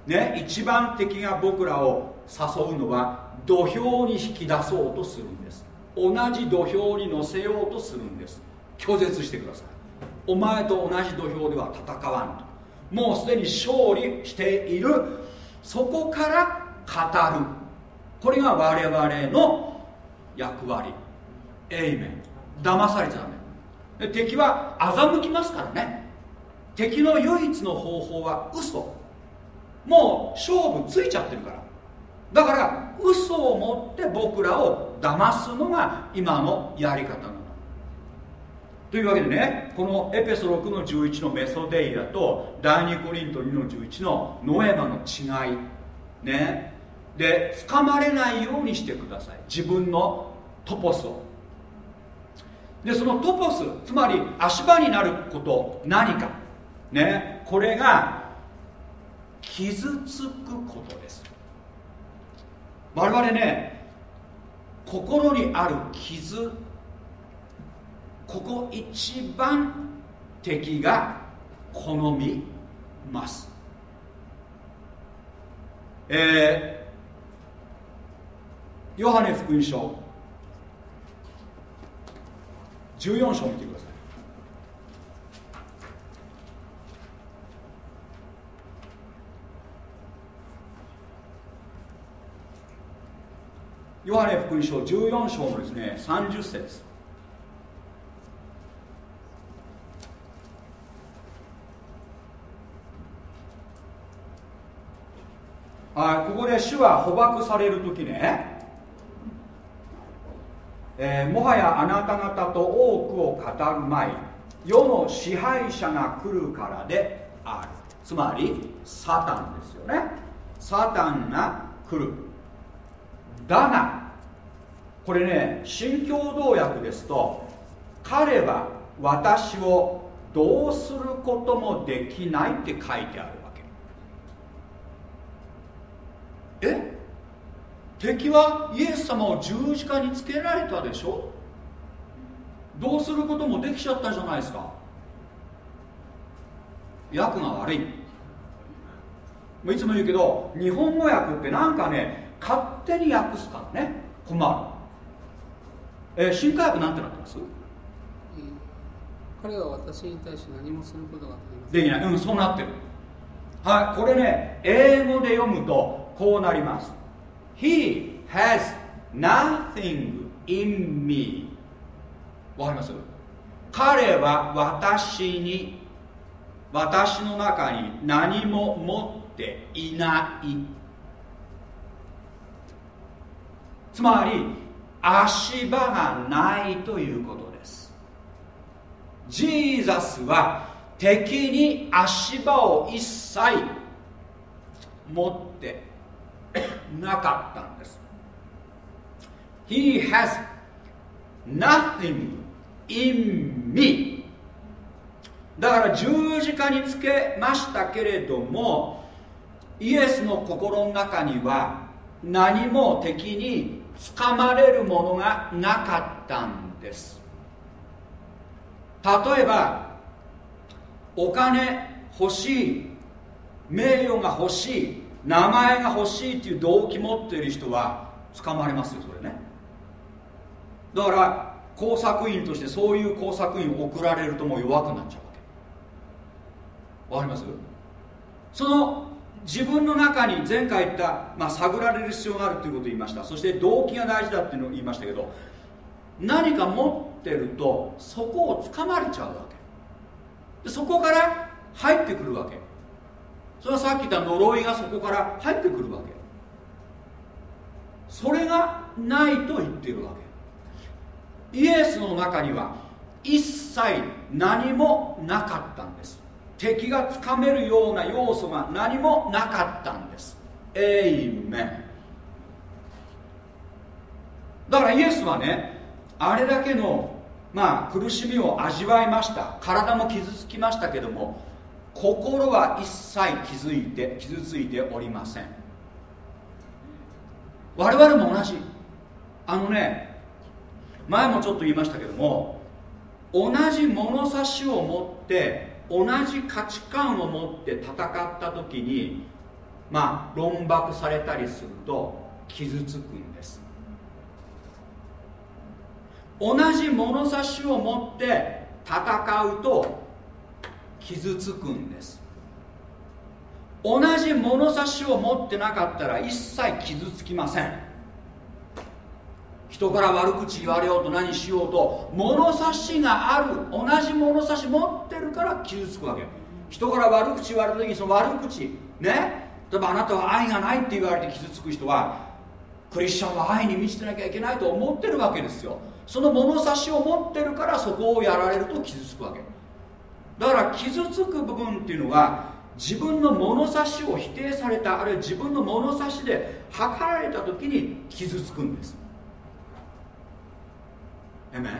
ね一番敵が僕らを誘うのは土俵に引き出そうとするんです。同じ土俵に乗せようとするんです。拒絶してください。お前と同じ土俵では戦わんと。もうすでに勝利している。そこから語る。これが我々の役割。エイメン騙されちゃダメ。敵は欺きますからね。敵の唯一の方法は嘘。もう勝負ついちゃってるから。だから嘘を持って僕らを騙すのが今のやり方なの。というわけでねこのエペソ6の11のメソデイアと第2コリント2の11のノエマの違いね。で深まれないようにしてください。自分のトポスを。でそのトポスつまり足場になること何かね。これが傷つくことです。我々ね心にある傷ここ一番敵が好みます。えー、ヨハネ福音書14章見てください。ヨハネ福音書14章のですね30節。あここで主は捕獲される時ね、えーもはやあなた方と多くを語るまい。世の支配者が来るからである。つまりサタンですよね。サタンが来る。だがこれね新共同訳ですと彼は私をどうすることもできないって書いてあるわけ。え？敵はイエス様を十字架につけられたでしょ？どうすることもできちゃったじゃないですか。訳が悪い。いつも言うけど日本語訳ってなんかね勝手に訳すからね。困る、えー新科学なんてなってます？彼は私に対して何もすることができない。うんそうなってる。はいこれね英語で読むとこうなります。He has nothing in me. わかります？彼は私に私の中に何も持っていないつまり足場がないということです。ジーザスは敵に足場を一切持ってなかったんです。He has nothing in me. だから十字架につけましたけれどもイエスの心の中には何も敵に掴まれるものがなかったんです。例えばお金欲しい名誉が欲しい名前が欲しいっていう動機持っている人は捕まれますよそれね。だから工作員としてそういう工作員を送られるともう弱くなっちゃうわけ。わかります？その自分の中に前回言った、まあ、探られる必要があるということを言いました。そして動機が大事だっていうのを言いましたけど何か持ってるとそこを掴まれちゃうわけ。でそこから入ってくるわけ。それはさっき言った呪いがそこから入ってくるわけ。それがないと言っているわけ。イエスの中には一切何もなかったんです。敵がつかめるような要素が何もなかったんです。エイメンだからイエスはねあれだけのまあ苦しみを味わいました。体も傷つきましたけども心は一切気づいて傷ついておりません。我々も同じ。あのね前もちょっと言いましたけども同じ物差しを持って同じ価値観を持って戦った時にまあ論駁されたりすると傷つくんです。同じ物差しを持って戦うと傷つくんです。同じ物差しを持ってなかったら一切傷つきません。人から悪口言われようと何しようと物差しがある同じ物差し持ってるから傷つくわけ。人から悪口言われた時にその悪口ね例えばあなたは愛がないって言われて傷つく人はクリスチャンは愛に満ちてなきゃいけないと思ってるわけですよ。その物差しを持ってるからそこをやられると傷つくわけ。だから傷つく部分っていうのは自分の物差しを否定されたあるいは自分の物差しで測られた時に傷つくんです。えめ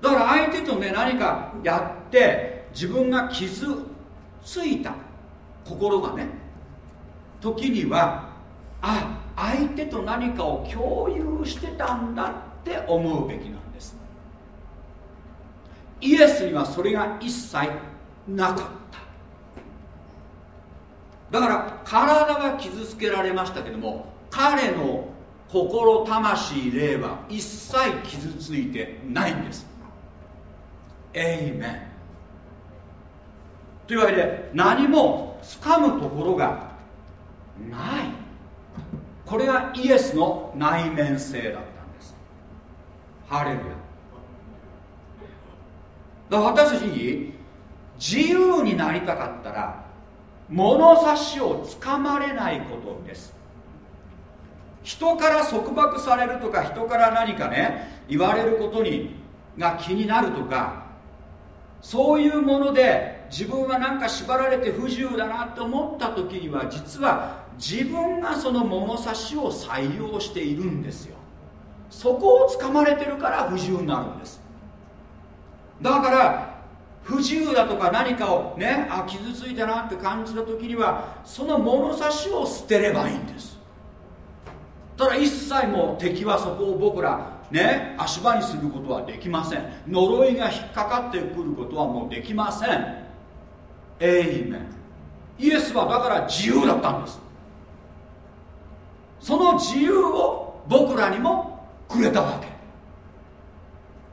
だから相手とね何かやって自分が傷ついた心がね時にはあ相手と何かを共有してたんだって思うべきなんです。イエスにはそれが一切なかった。だから体は傷つけられましたけども彼の心魂霊は一切傷ついてないんです。エイメンというわけで何も掴むところがない。これがイエスの内面性だったんです。ハレルヤ。だから私たちに自由になりたかったら物差しをつかまれないことです。人から束縛されるとか人から何かね言われることにが気になるとかそういうもので自分はなんか縛られて不自由だなと思った時には実は自分がその物差しを採用しているんですよ。そこをつかまれてるから不自由になるんです。だから不自由だとか何かをねあ傷ついたなって感じた時にはその物差しを捨てればいいんです。ただ一切もう敵はそこを僕らね足場にすることはできません。呪いが引っかかってくることはもうできません。エイメンイエスはだから自由だったんです。その自由を僕らにもくれたわけ。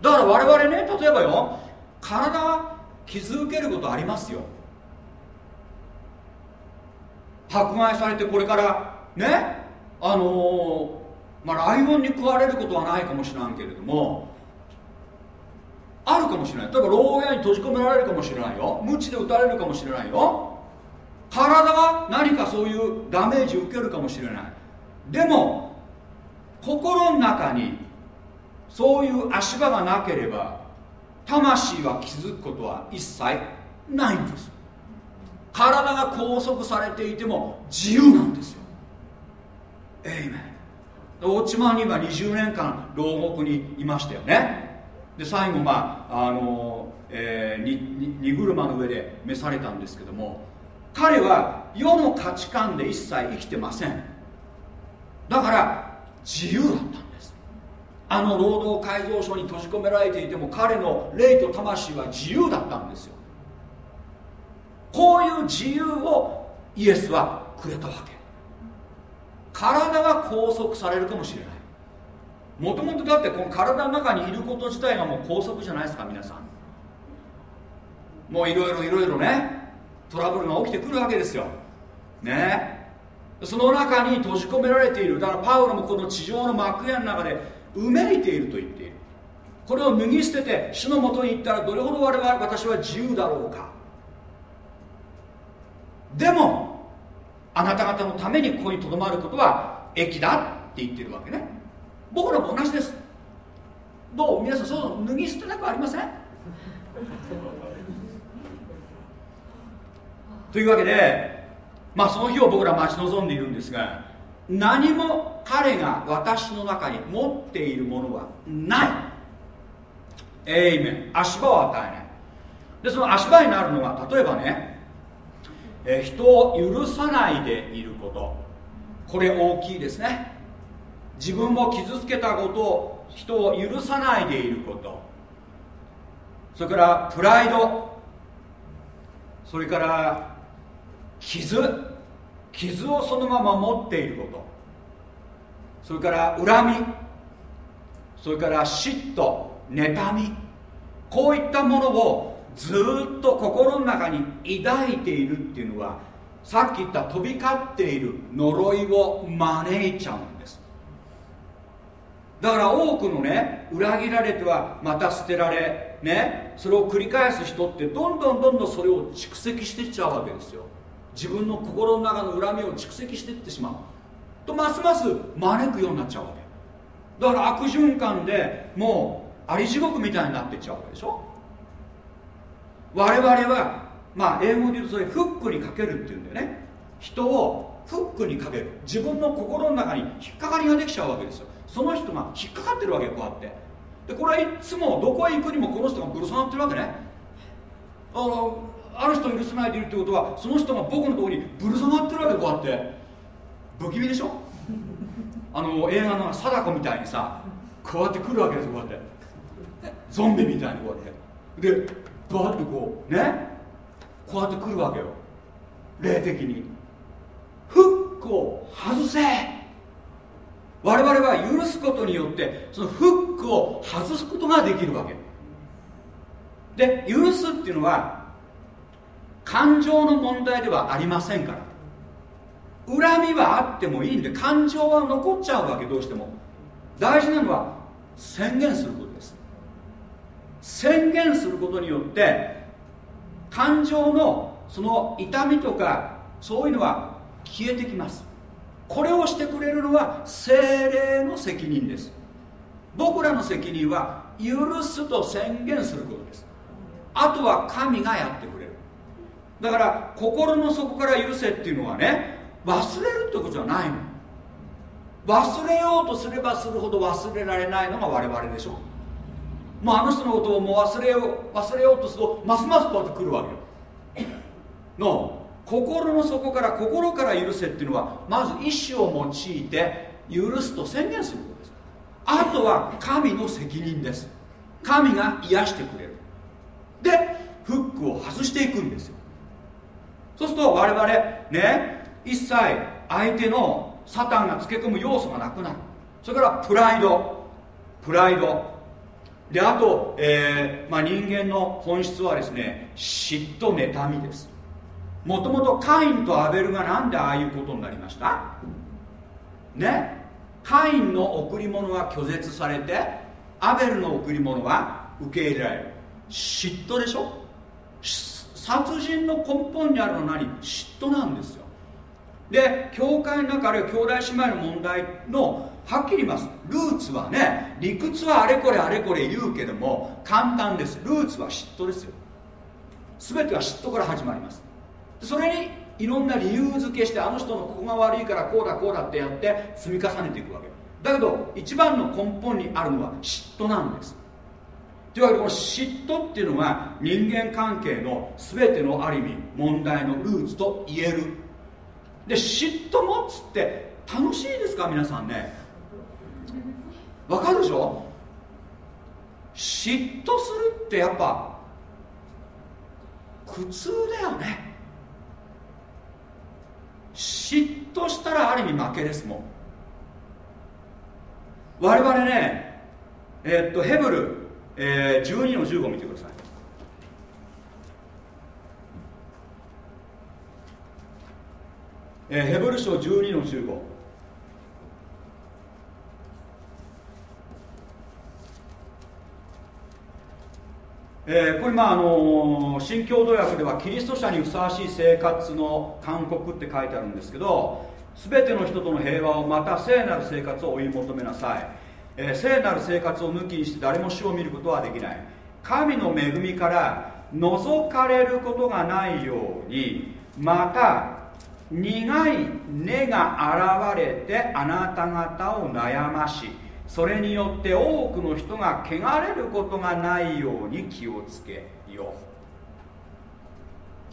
だから我々ね例えばよ体は傷受けることありますよ。迫害されてこれからねあのーまあライオンに食われることはないかもしれんけれどもあるかもしれない。例えば牢屋に閉じ込められるかもしれないよ。無知で撃たれるかもしれないよ。体が何かそういうダメージを受けるかもしれない。でも心の中にそういう足場がなければ魂は気づくことは一切ないんです。体が拘束されていても自由なんですよ。エイメン落ちまには20年間牢獄にいましたよね。で最後まああの、えー荷車の上で召されたんですけども彼は世の価値観で一切生きてません。だから自由だったんです。あの労働改造所に閉じ込められていても彼の霊と魂は自由だったんですよ。こういう自由をイエスはくれたわけ。体が拘束されるかもしれない。もともとだってこの体の中にいること自体がもう拘束じゃないですか皆さん。もういろいろいろいろねトラブルが起きてくるわけですよ。ね。その中に閉じ込められている。だからパウロもこの地上の幕屋の中でうめいていると言っている。これを脱ぎ捨てて主のもとに行ったらどれほど我々私は自由だろうか。でもあなた方のためにここにとどまることは益だって言ってるわけね。僕らも同じです。どう皆さんそう脱ぎ捨てたくありません？というわけでまあその日を僕ら待ち望んでいるんですが何も彼が私の中に持っているものはない。エイメン足場を与えない。でその足場になるのが例えばねえ人を許さないでいること。これ大きいですね。自分を傷つけたことを人を許さないでいること。それからプライド。それから傷。傷をそのまま持っていること。それから恨み。それから嫉妬。妬み。こういったものをずっと心の中に抱いているっていうのはさっき言った飛び交っている呪いを招いちゃうんです。だから多くのね裏切られてはまた捨てられねそれを繰り返す人ってどんどんどんどんそれを蓄積していっちゃうわけですよ。自分の心の中の恨みを蓄積していってしまう。とますます招くようになっちゃうわけ。だから悪循環でもうあり地獄みたいになっていっちゃうわけでしょ。我々はまあ英語で言うとそれフックにかけるっていうんだよね。人をフックにかける。自分の心の中に引っかかりができちゃうわけですよ。その人が引っかかってるわけこうやって。でこれはいつもどこへ行くにもこの人がぶら下がってるわけね。あのある人を許さないでいるってことはその人が僕のところにぶら下がってるわけこうやって。不気味でしょ？あの映画の貞子みたいにさこうやって来るわけですよこうやって。ゾンビみたいにこうやって。でバーッとこうね？こうやって来るわけよ。霊的に。フックを外せ。我々は許すことによってそのフックを外すことができるわけ。で許すっていうのは感情の問題ではありませんから。恨みはあってもいいんで感情は残っちゃうわけどうしても。大事なのは宣言すること。宣言することによって感情のその痛みとかそういうのは消えてきます。これをしてくれるのは精霊の責任です。僕らの責任は許すと宣言することです。あとは神がやってくれる。だから心の底から許せっていうのはね忘れるってことじゃないの。忘れようとすればするほど忘れられないのが我々でしょもうあの人のことをもう忘れよう忘れようとするとますますこうやってくるわけよ。の心の底から心から許せっていうのはまず意志を用いて許すと宣言することです。あとは神の責任です。神が癒してくれる。でフックを外していくんですよ。そうすると我々ね一切相手のサタンがつけ込む要素がなくなる。それからプライド。プライド。であと、えーまあ、人間の本質はですね嫉妬妬みです。もともとカインとアベルがなんでああいうことになりました？ね？カインの贈り物は拒絶されてアベルの贈り物は受け入れられる。嫉妬でしょ？殺人の根本にあるのは何？嫉妬なんですよ。で教会の中あるいは兄弟姉妹の問題のはっきり言います。ルーツはね理屈はあれこれあれこれ言うけども簡単です。ルーツは嫉妬ですよ。全ては嫉妬から始まります。それにいろんな理由付けしてあの人のここが悪いからこうだこうだってやって積み重ねていくわけ。だけど一番の根本にあるのは嫉妬なんです。というわけでこの嫉妬っていうのは人間関係の全てのある意味問題のルーツと言える。で嫉妬持つって楽しいですか？皆さんね。わかるでしょ？嫉妬するってやっぱ苦痛だよね。嫉妬したらある意味負けですもん。我々ねえーっとヘブル、えー12の15見てください。えーヘブル書12の15えーこれまああの新共同訳ではキリスト者にふさわしい生活の勧告って書いてあるんですけど全ての人との平和をまた聖なる生活を追い求めなさい、えー聖なる生活を抜きにして誰も死を見ることはできない。神の恵みから覗かれることがないようにまた苦い根が現れてあなた方を悩ましそれによって多くの人が汚れることがないように気をつけよ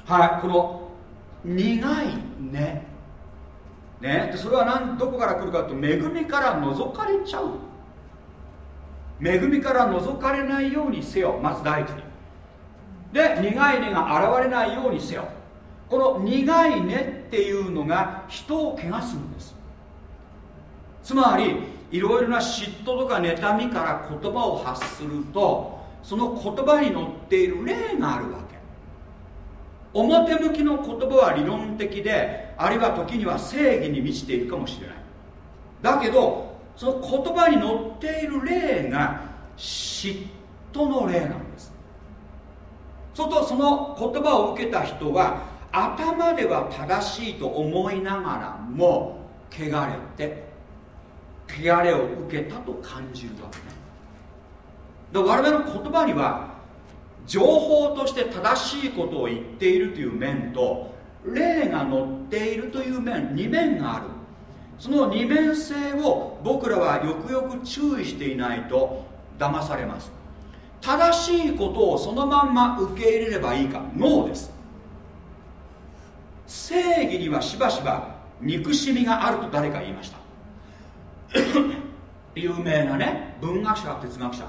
う。はいこの苦い根。ねでそれは何どこから来るかというと恵みから覗かれちゃう。恵みから覗かれないようにせよ。まず第一に。で苦い根が現れないようにせよ。この苦い根っていうのが人を汚すんです。つまりいろいろな嫉妬とか妬みから言葉を発するとその言葉に乗っている霊があるわけ。表向きの言葉は理論的であるいは時には正義に満ちているかもしれない。だけどその言葉に乗っている霊が嫉妬の霊なんです。そうするとその言葉を受けた人は頭では正しいと思いながらも汚れて汚れを受けたと感じるわけね。だから我々の言葉には情報として正しいことを言っているという面と霊が乗っているという面二面がある。その二面性を僕らはよくよく注意していないと騙されます。正しいことをそのまんま受け入れればいいかノーです。正義にはしばしば憎しみがあると誰か言いました。有名なね文学者哲学者。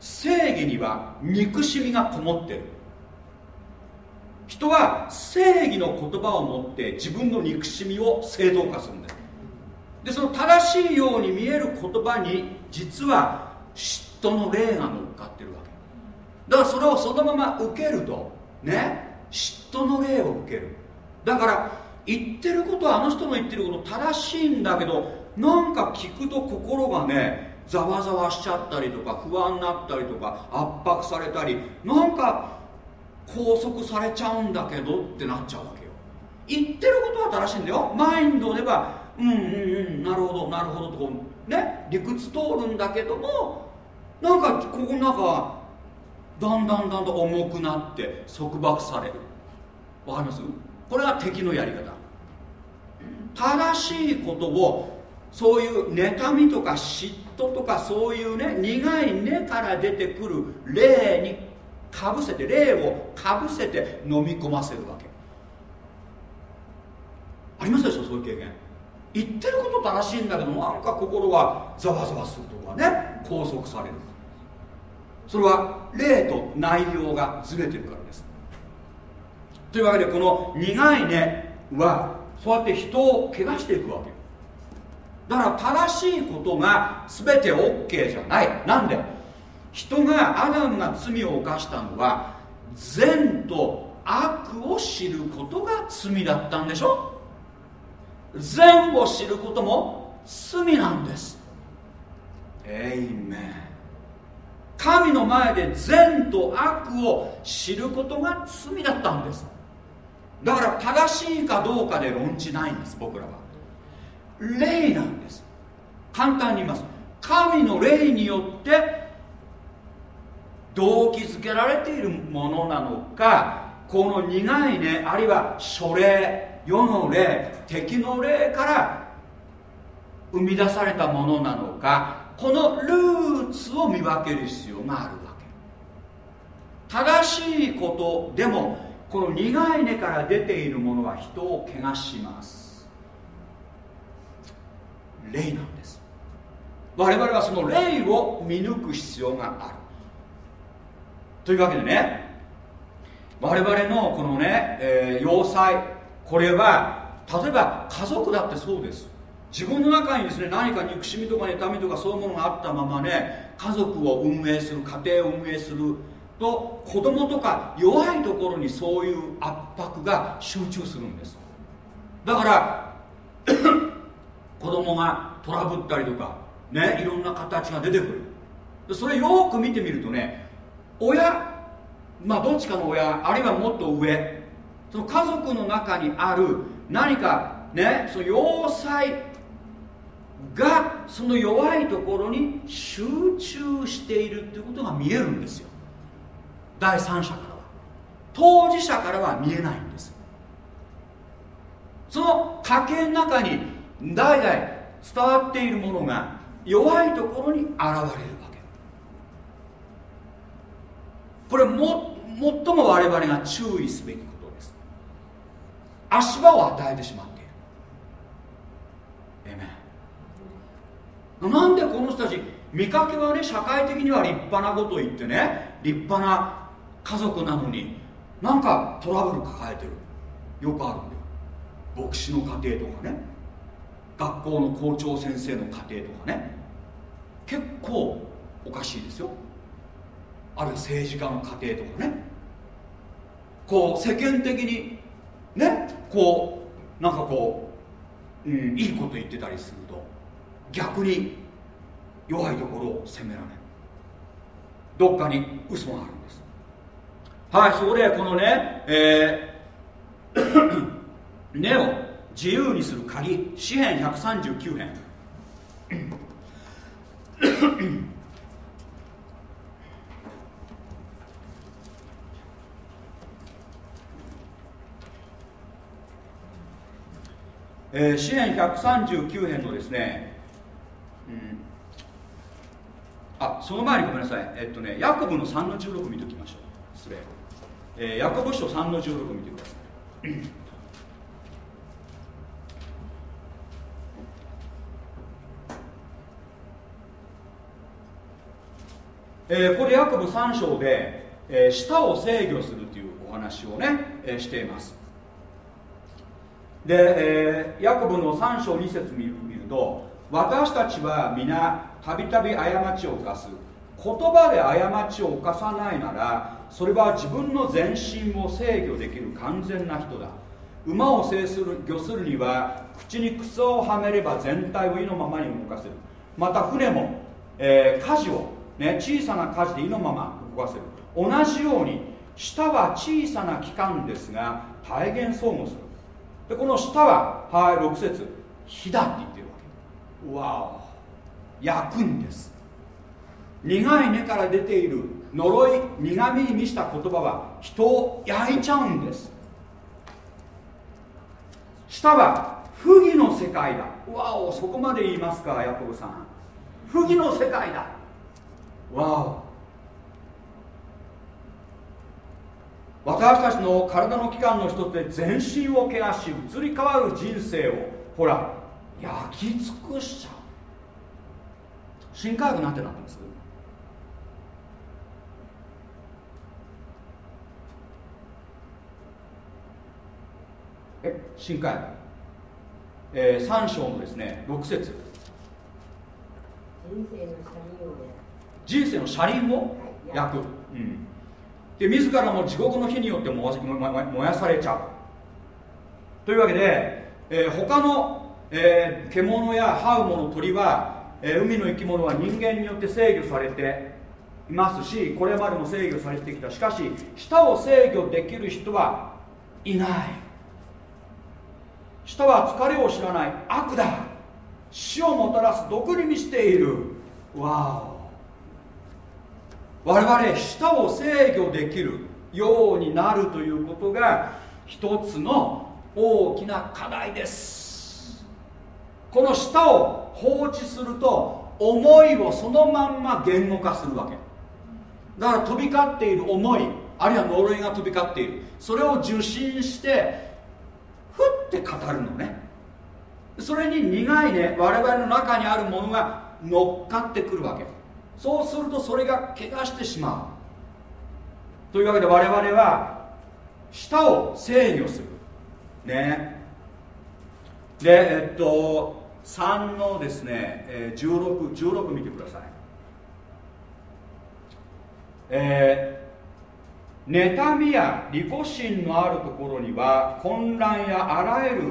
正義には憎しみがこもってる。人は正義の言葉を持って自分の憎しみを正当化するんですでその正しいように見える言葉に実は嫉妬の霊が乗っかってるわけ。だからそれをそのまま受けるとね嫉妬の霊を受ける。だから言ってることはあの人の言ってること正しいんだけどなんか聞くと心がねざわざわしちゃったりとか不安になったりとか圧迫されたりなんか拘束されちゃうんだけどってなっちゃうわけよ。言ってることは正しいんだよ。マインドではうんうんうんなるほどなるほどとこうね理屈通るんだけどもなんかここなんかだんだんだんだん重くなって束縛される。わかります？これが敵のやり方。正しいことをそういう妬みとか嫉妬とかそういうね苦い根から出てくる霊にかぶせて霊をかぶせて飲み込ませるわけ。ありますでしょそういう経験。言ってること正しいんだけどなんか心がざわざわするとかね拘束される。それは霊と内容がずれてるからです。というわけでこの苦い根はそうやって人を怪我していくわけ。だから正しいことが全て OK じゃない。なんで？人がアダムが罪を犯したのは善と悪を知ることが罪だったんでしょ？善を知ることも罪なんです。エイメン神の前で善と悪を知ることが罪だったんです。だから正しいかどうかで論じないんです僕らは。霊なんです。簡単に言います。神の霊によって動機づけられているものなのかこの苦いねあるいは書霊世の霊敵の霊から生み出されたものなのかこのルーツを見分ける必要があるわけ。正しいことでもこの苦い根から出ているものは人を汚します。霊なんです。我々はその霊を見抜く必要がある。というわけでね我々のこのね、えー要塞これは例えば家族だってそうです。自分の中にですね何か憎しみとか妬みとかそういうものがあったままね家族を運営する家庭を運営すると子供とか弱いところにそういう圧迫が集中するんです。だから子供がトラブったりとかねいろんな形が出てくる。それよく見てみるとね親まあどっちかの親あるいはもっと上その家族の中にある何かねその要塞がその弱いところに集中しているっていうことが見えるんですよ。第三者からは。当事者からは見えないんです。その家系の中に代々伝わっているものが弱いところに現れるわけ。これも最も我々が注意すべきことです。足場を与えてしまっている。エメンなんでこの人たち見かけはね社会的には立派なこと言ってね立派な家族なのになんかトラブル抱えてる。よくあるんだよ。牧師の家庭とかね。学校の校長先生の家庭とかね。結構おかしいですよ。あるいは政治家の家庭とかね。こう世間的にねこうなんかこう、うん、いいこと言ってたりすると逆に弱いところを責められる。どっかに嘘があるんです。はいそこでこのねえー 根を自由にする鍵詩編139編。えー、詩編139編のですね、うん、あその前にごめんなさい。えっとねヤコブの3の16見ておきましょう。失礼、えー、ヤコブ書3の16見てください。えーこれヤコブ3章で、えー舌を制御するというお話をね、えーしています。で、えーヤコブの3章2節見る見ると私たちは皆たびたび過ちを犯す。言葉で過ちを犯さないならそれは自分の全身を制御できる完全な人だ。馬を制する御するには口に草をはめれば全体を意のままに動かせる。また船も、えー舵を、ね、小さな舵で意のまま動かせる。同じように舌は小さな器官ですが大変相互する。でこの舌は、はい、6節火だって言ってるわけ。わお。焼くんです。苦い根から出ている呪い苦みに満ちた言葉は人を焼いちゃうんです。舌は不義の世界だ。わお。そこまで言いますかヤコブさん。不義の世界だわお私たちの体の器官の一つで全身を汚し移り変わる人生を。ほら焼き尽くしちゃう。新科学なんてなってます？え新科学、えー、3章のですね6節。人生の車輪をね人生の車輪を焼く、うん、で自らも地獄の火によって燃やされちゃう。というわけで、えー他の、えー獣や這う者鳥は、えー海の生き物は人間によって制御されていますしこれまでも制御されてきた。しかし舌を制御できる人はいない。舌は疲れを知らない。悪だ。死をもたらす毒に満ちている。わお我々舌を制御できるようになるということが一つの大きな課題です。この舌を放置すると思いをそのまんま言語化するわけ。だから飛び交っている思いあるいは呪いが飛び交っているそれを受信してふって語るのね。それに苦いね。我々の中にあるものが乗っかってくるわけ。そうするとそれが怪我してしまう。というわけで我々は舌を制御する。ね。でえっと3のですね、えー、16, 16見てください。えー、妬みや利己心のあるところには混乱やあらゆる、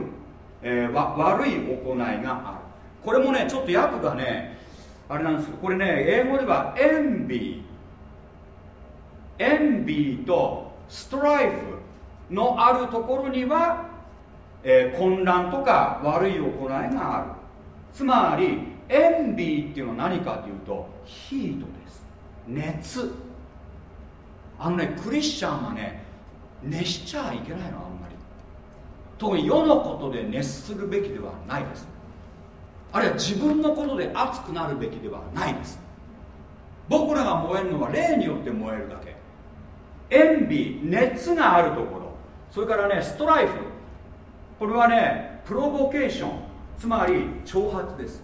えーわ悪い行いがある。これもねちょっと訳がねあれなんですけどこれね英語ではエンビーエンビーとストライフのあるところには、えー混乱とか悪い行いがある。つまりエンビーっていうのは何かというとヒートです熱。あのねクリスチャンはね熱しちゃいけないのあんまり。特に世のことで熱するべきではないです。あるいは自分のことで熱くなるべきではないです。僕らが燃えるのは霊によって燃えるだけ。塩ビ熱があるところ。それからねストライフ。これはねプロボケーション。つまり挑発です。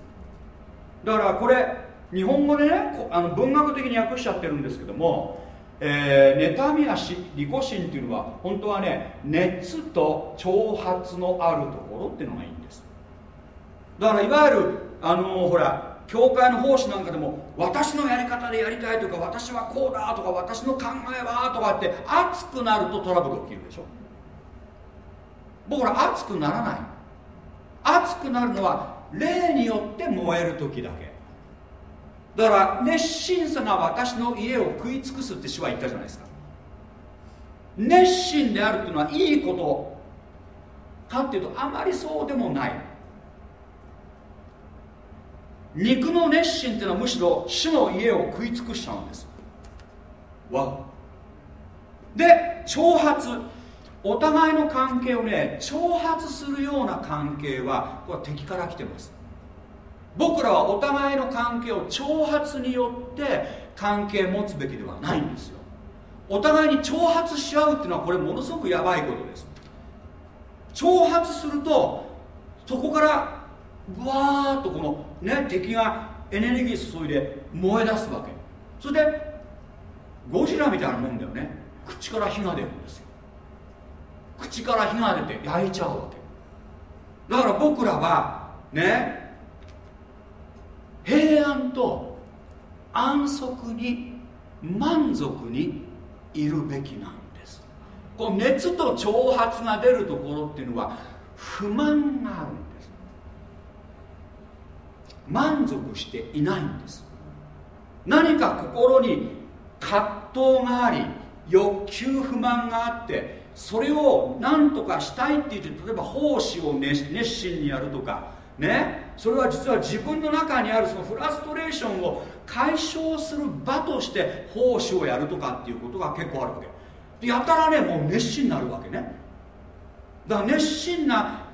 だからこれ日本語でねあの文学的に訳しちゃってるんですけども、えー、妬みやし利己心っていうのは本当はね熱と挑発のあるところっていうのがいいんです。だからいわゆるあのほら教会の奉仕なんかでも私のやり方でやりたいとか私はこうだとか私の考えはとかって熱くなるとトラブル起きるでしょ。僕ら熱くならない。熱くなるのは霊によって燃える時だけ。だから熱心さが私の家を食い尽くすって主は言ったじゃないですか。熱心であるっていうのはいいこと。かっていうとあまりそうでもない。肉の熱心っていうのはむしろ主の家を食い尽くしちゃうんです。わおで挑発お互いの関係をね挑発するような関係はこれは敵から来てます。僕らはお互いの関係を挑発によって関係持つべきではないんですよ。お互いに挑発し合うっていうのはこれものすごくやばいことです。挑発するとそこからぐわーっとこのね敵がエネルギー注いで燃え出すわけ。それでゴジラみたいなもんだよね。口から火が出るんですよ。口から火が出て焼いちゃうわけ。だから僕らはね平安と安息に満足にいるべきなんです。この熱と挑発が出るところっていうのは不満があるんです。満足していないんです。何か心に葛藤があり欲求不満があってそれを何とかしたいって言って例えば奉仕を熱心にやるとかねそれは実は自分の中にあるそのフラストレーションを解消する場として奉仕をやるとかっていうことが結構あるわけ。でやたらねもう熱心になるわけね。だから熱心な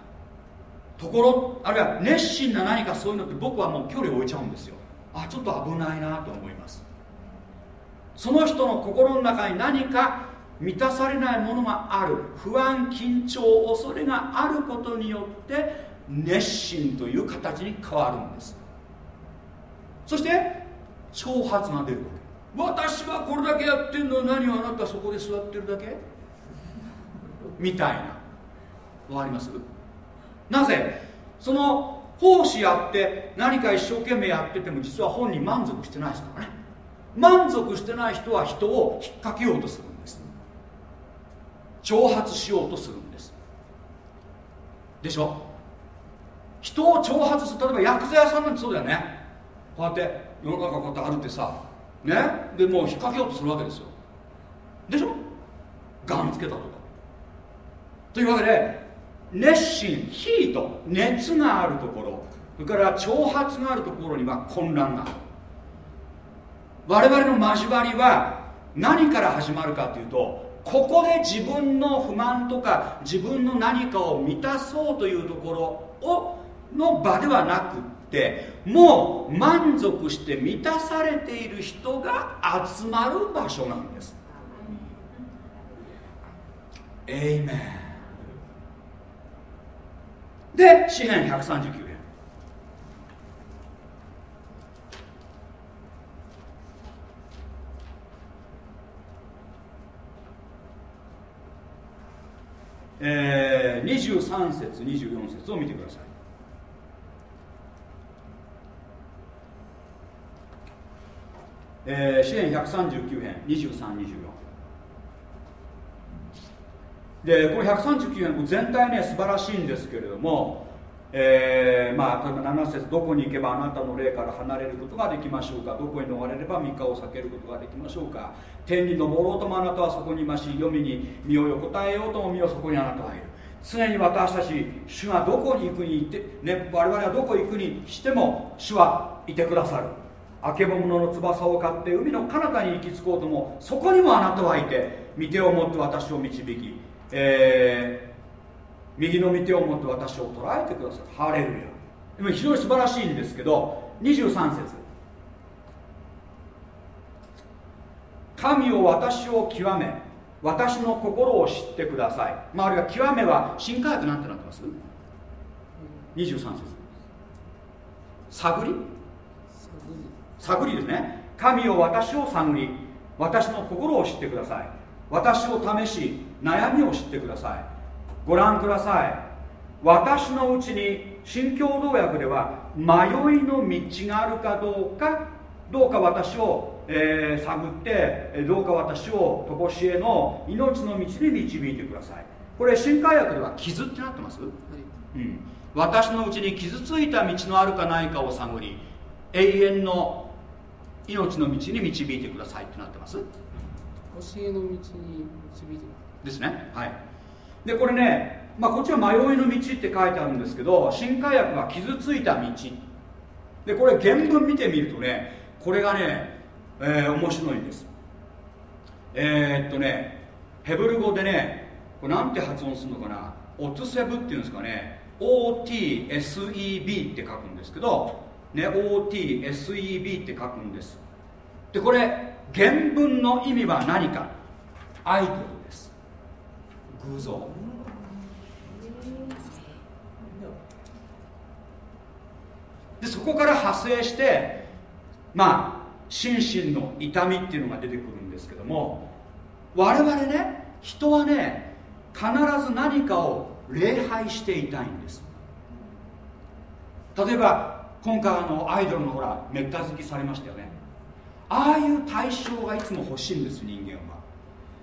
ところあるいは熱心な何かそういうのって僕はもう距離を置いちゃうんですよ。あちょっと危ないなと思います。その人の心の中に何か満たされないものがある。不安緊張恐れがあることによって熱心という形に変わるんです。そして挑発が出るわけ私はこれだけやってんの何をあなたそこで座ってるだけ？みたいな。わかります？なぜ？その奉仕やって何か一生懸命やってても実は本人満足してないですからね。満足してない人は人を引っ掛けようとするんです。挑発しようとするんです。でしょ？人を挑発する例えば薬剤屋さんなんてそうだよね。こうやって世の中こうやって歩いてさね？でもう引っ掛けようとするわけですよ。でしょ？ガンつけたとか。というわけで熱心ヒート熱があるところそれから挑発があるところには混乱がある。我々の交わりは何から始まるかというとここで自分の不満とか自分の何かを満たそうというところをの場ではなくってもう満足して満たされている人が集まる場所なんです。エイメンで詩編139編えー、23節24節を見てください。えー、詩編139編2324でこの139編全体ね素晴らしいんですけれども、えーまあ、例えば7節どこに行けばあなたの霊から離れることができましょうか？どこに逃れれば3日を避けることができましょうか？天に昇ろうともあなたはそこにいまし読みに身を横たえようとも身をそこにあなたはいる。常に私たち主がどこに行くに行って、ね、我々はどこ行くにしても主はいてくださる。あけぼもの翼を買って海の彼方に行き着こうともそこにもあなたはいて御手を持って私を導き、えー右の御手を持って私を捉えてくださるハレルヤ。でも非常に素晴らしいんですけど23節。神を私を極め私の心を知ってください、まあ、あるいは極めは新科学なんてなってます？23節。探り？探りですね。神を私を探り私の心を知ってください。私を試し悩みを知ってください。ご覧ください。私のうちに新共同訳では迷いの道があるかどうかどうか私を、えー、探ってどうか私を常しえの命の道に導いてください。これ新海訳では傷ってなってます、はい、うん、私のうちに傷ついた道のあるかないかを探り永遠の命の道に導いてくださいってなってます？教えの道に導いてですね。はい。でこれね、まあ、こっちは迷いの道って書いてあるんですけど新海訳は傷ついた道。でこれ原文見てみるとねこれがね、えー、面白いんです。えー、っとねヘブル語でねこれなんて発音するのかな？オツセブっていうんですかね？OTSEB って書くんですけどね OTSEB って書くんです。でこれ原文の意味は何か？アイドル偶像でそこから派生してまあ心身の痛みっていうのが出てくるんですけども我々ね人はね必ず何かを礼拝していたいんです。例えば今回あのアイドルのほらメッタ好きされましたよね。ああいう対象がいつも欲しいんです人間は。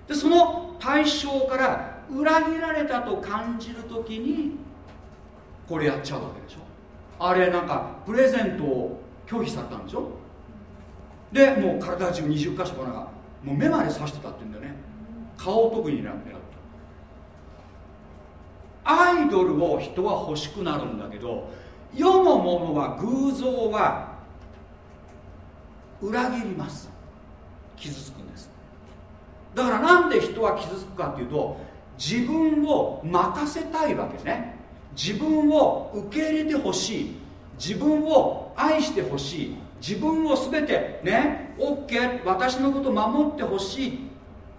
でその対象から裏切られたと感じる時にこれやっちゃうわけでしょ。あれなんかプレゼントを拒否されたんでしょ。でもう体中20箇所かなんかもう目まで刺してたって言うんだよね。顔特になってアイドルを人は欲しくなるんだけど世のものは偶像は裏切ります。傷つくんです。だからなんで人は傷つくかっていうと自分を任せたいわけね。自分を受け入れてほしい。自分を愛してほしい。自分を全てね OK 私のこと守ってほしい。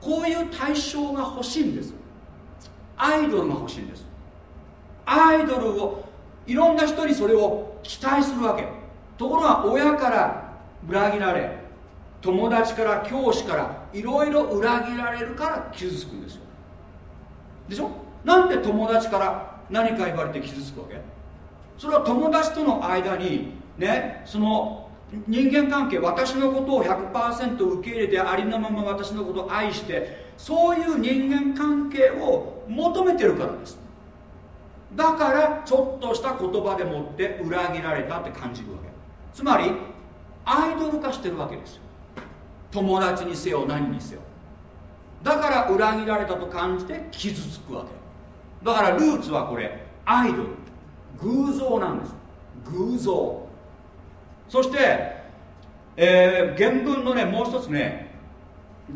こういう対象が欲しいんです。アイドルが欲しいんです。アイドルをいろんな人にそれを期待するわけ。ところが親から裏切られ友達から教師からいろいろ裏切られるから傷つくんですでしょ？なんで友達から何か言われて傷つくわけ？それは友達との間にねその人間関係私のことを100%受け入れてありのまま私のことを愛してそういう人間関係を求めてるからです。だからちょっとした言葉でもって裏切られたって感じるわけ。つまりアイドル化してるわけですよ。友達にせよ何にせよ。だから裏切られたと感じて傷つくわけ。だからルーツはこれ。アイドル。偶像なんです。偶像。そして、えー原文のねもう一つね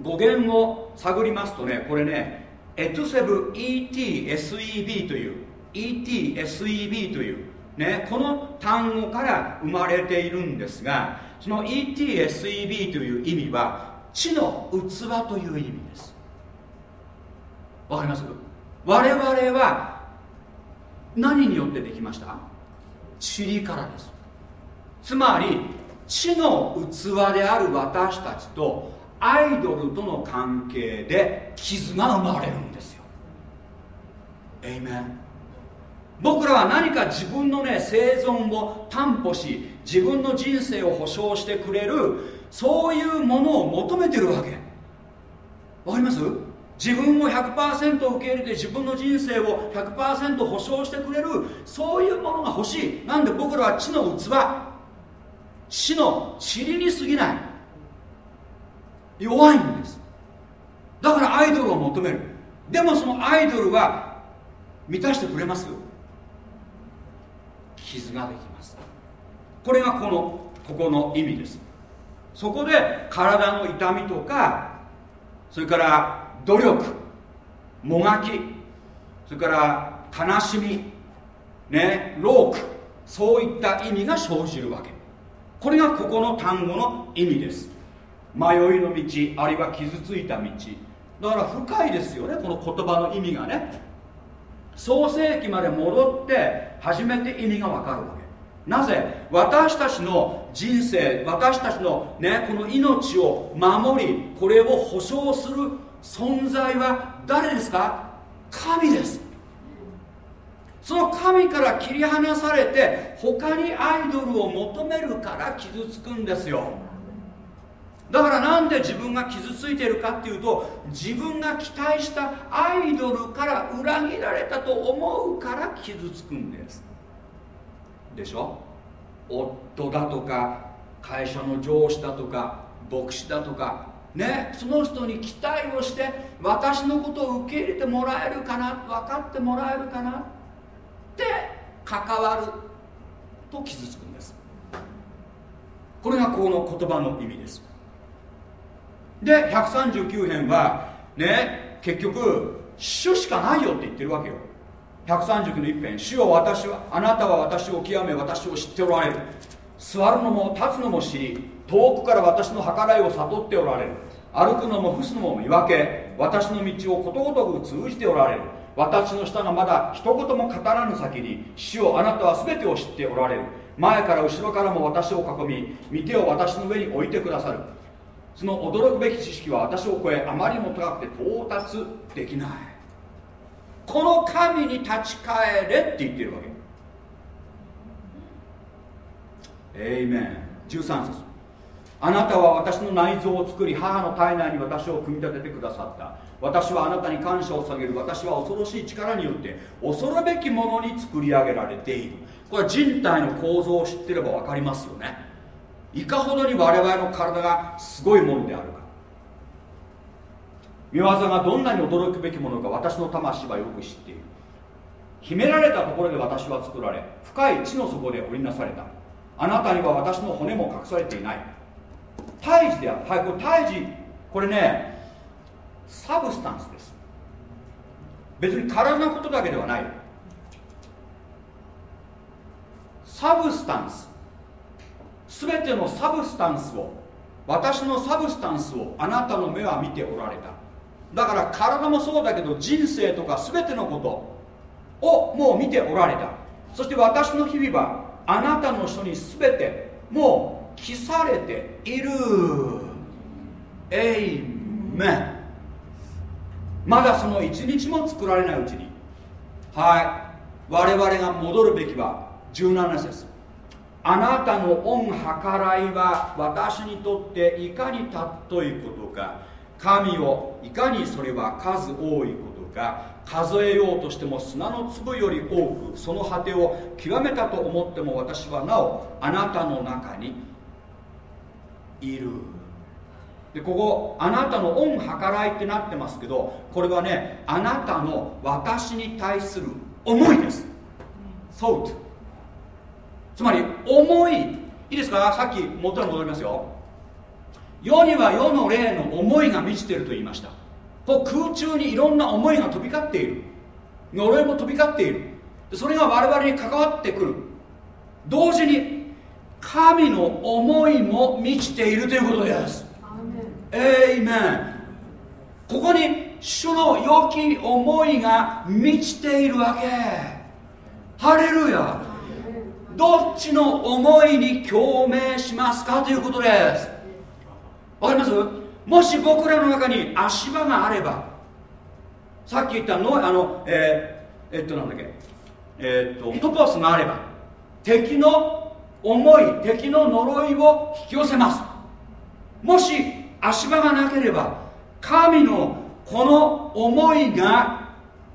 語源を探りますとねこれねエトセブ ETSEB という。ETSEB という。ねこの単語から生まれているんですがその ETSEB という意味は地の器という意味です。わかります？我々は何によってできました？塵からです。つまり地の器である私たちとアイドルとの関係で傷が生まれるんですよ。エイメン。僕らは何か自分のね生存を担保し自分の人生を保証してくれるそういうものを求めてるわけ。わかります？自分を100%受け入れて自分の人生を100%保証してくれるそういうものが欲しい。なんで僕らは地の器地の塵に過ぎない。弱いんです。だからアイドルを求める。でもそのアイドルは満たしてくれます傷ができます。これがこのここの意味です。そこで体の痛みとかそれから努力もがきそれから悲しみね労苦そういった意味が生じるわけ。これがここの単語の意味です。迷いの道あるいは傷ついた道。だから深いですよねこの言葉の意味がね。創世紀まで戻って初めて意味がわかるわけ。なぜ？私たちの人生私たちのねこの命を守りこれを保証する存在は誰ですか？神です。その神から切り離されて他にアイドルを求めるから傷つくんですよ。だからなんで自分が傷ついてるかっていうと自分が期待したアイドルから裏切られたと思うから傷つくんです。でしょ？夫だとか会社の上司だとか牧師だとかねその人に期待をして私のことを受け入れてもらえるかな？分かってもらえるかな？って関わると傷つくんです。これがこの言葉の意味です。で139編はね結局主しかないよって言ってるわけよ。139の一編主よ私はあなたは私を極め私を知っておられる。座るのも立つのも知り遠くから私の計らいを悟っておられる。歩くのも伏すのも見分け私の道をことごとく通じておられる。私の舌がまだ一言も語らぬ先に主よあなたは全てを知っておられる。前から後ろからも私を囲み見てを私の上に置いてくださる。その驚くべき知識は私を超えあまりにも高くて到達できない。この神に立ち返れって言ってるわけ。エイメン13節。あなたは私の内臓を作り母の体内に私を組み立ててくださった。私はあなたに感謝を下げる。私は恐ろしい力によって恐るべきものに作り上げられている。これは人体の構造を知ってれば分かりますよね。いかほどに我々の体がすごいものであるか。見業がどんなに驚くべきものか私の魂はよく知っている。秘められたところで私は作られ深い地の底で織りなされた。あなたには私の骨も隠されていない。胎児である。はいこれ胎児これね substance です。別に体のことだけではない。サブスタンス。全ての substance を私の substance をあなたの目は見ておられた。だから体もそうだけど人生とか全てのことをもう見ておられた。そして私の日々はあなたの書に全てもう記されている。エイメンまだその一日も作られないうちに。はい。我々が戻るべきは17節。あなたの恩計らいは私にとっていかに尊いことか。神をいかにそれは数多いことか。数えようとしても砂の粒より多くその果てを極めたと思っても私はなおあなたの中にいる。でここあなたの恩計らいってなってますけどこれはねあなたの私に対する思いです。ソウトつまり思い。いいですか？さっき元に戻りますよ。世には世の霊の思いが満ちていると言いました。こう空中にいろんな思いが飛び交っている。呪いも飛び交っている。それが我々に関わってくる。同時に神の思いも満ちているということです。エイメン。ここに主の良き思いが満ちているわけ。ハレルヤ。どっちの思いに共鳴しますかということです。わかります？もし僕らの中に足場があればさっき言ったのあのえー、えっとなんだっけ。えー、っとトポスがあれば敵の思い敵の呪いを引き寄せます。もし足場がなければ神のこの思いが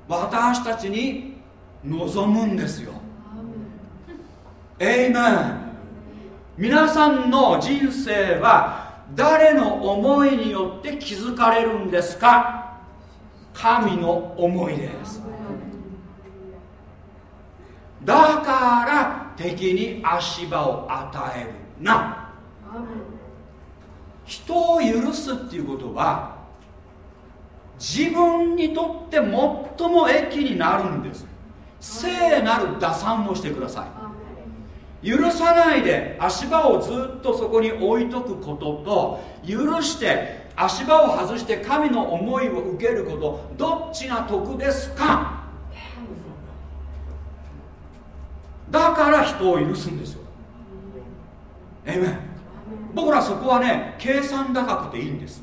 私たちに望むんですよ。エイメン皆さんの人生は誰の思いによって築かれるんですか？神の思いです。だから敵に足場を与えるな。人を許すっていうことは自分にとって最も益になるんです。聖なる打算をしてください。許さないで足場をずっとそこに置いとくことと許して足場を外して神の思いを受けることどっちが得ですか？だから人を許すんですよ。えめ僕らそこはね計算高くていいんです。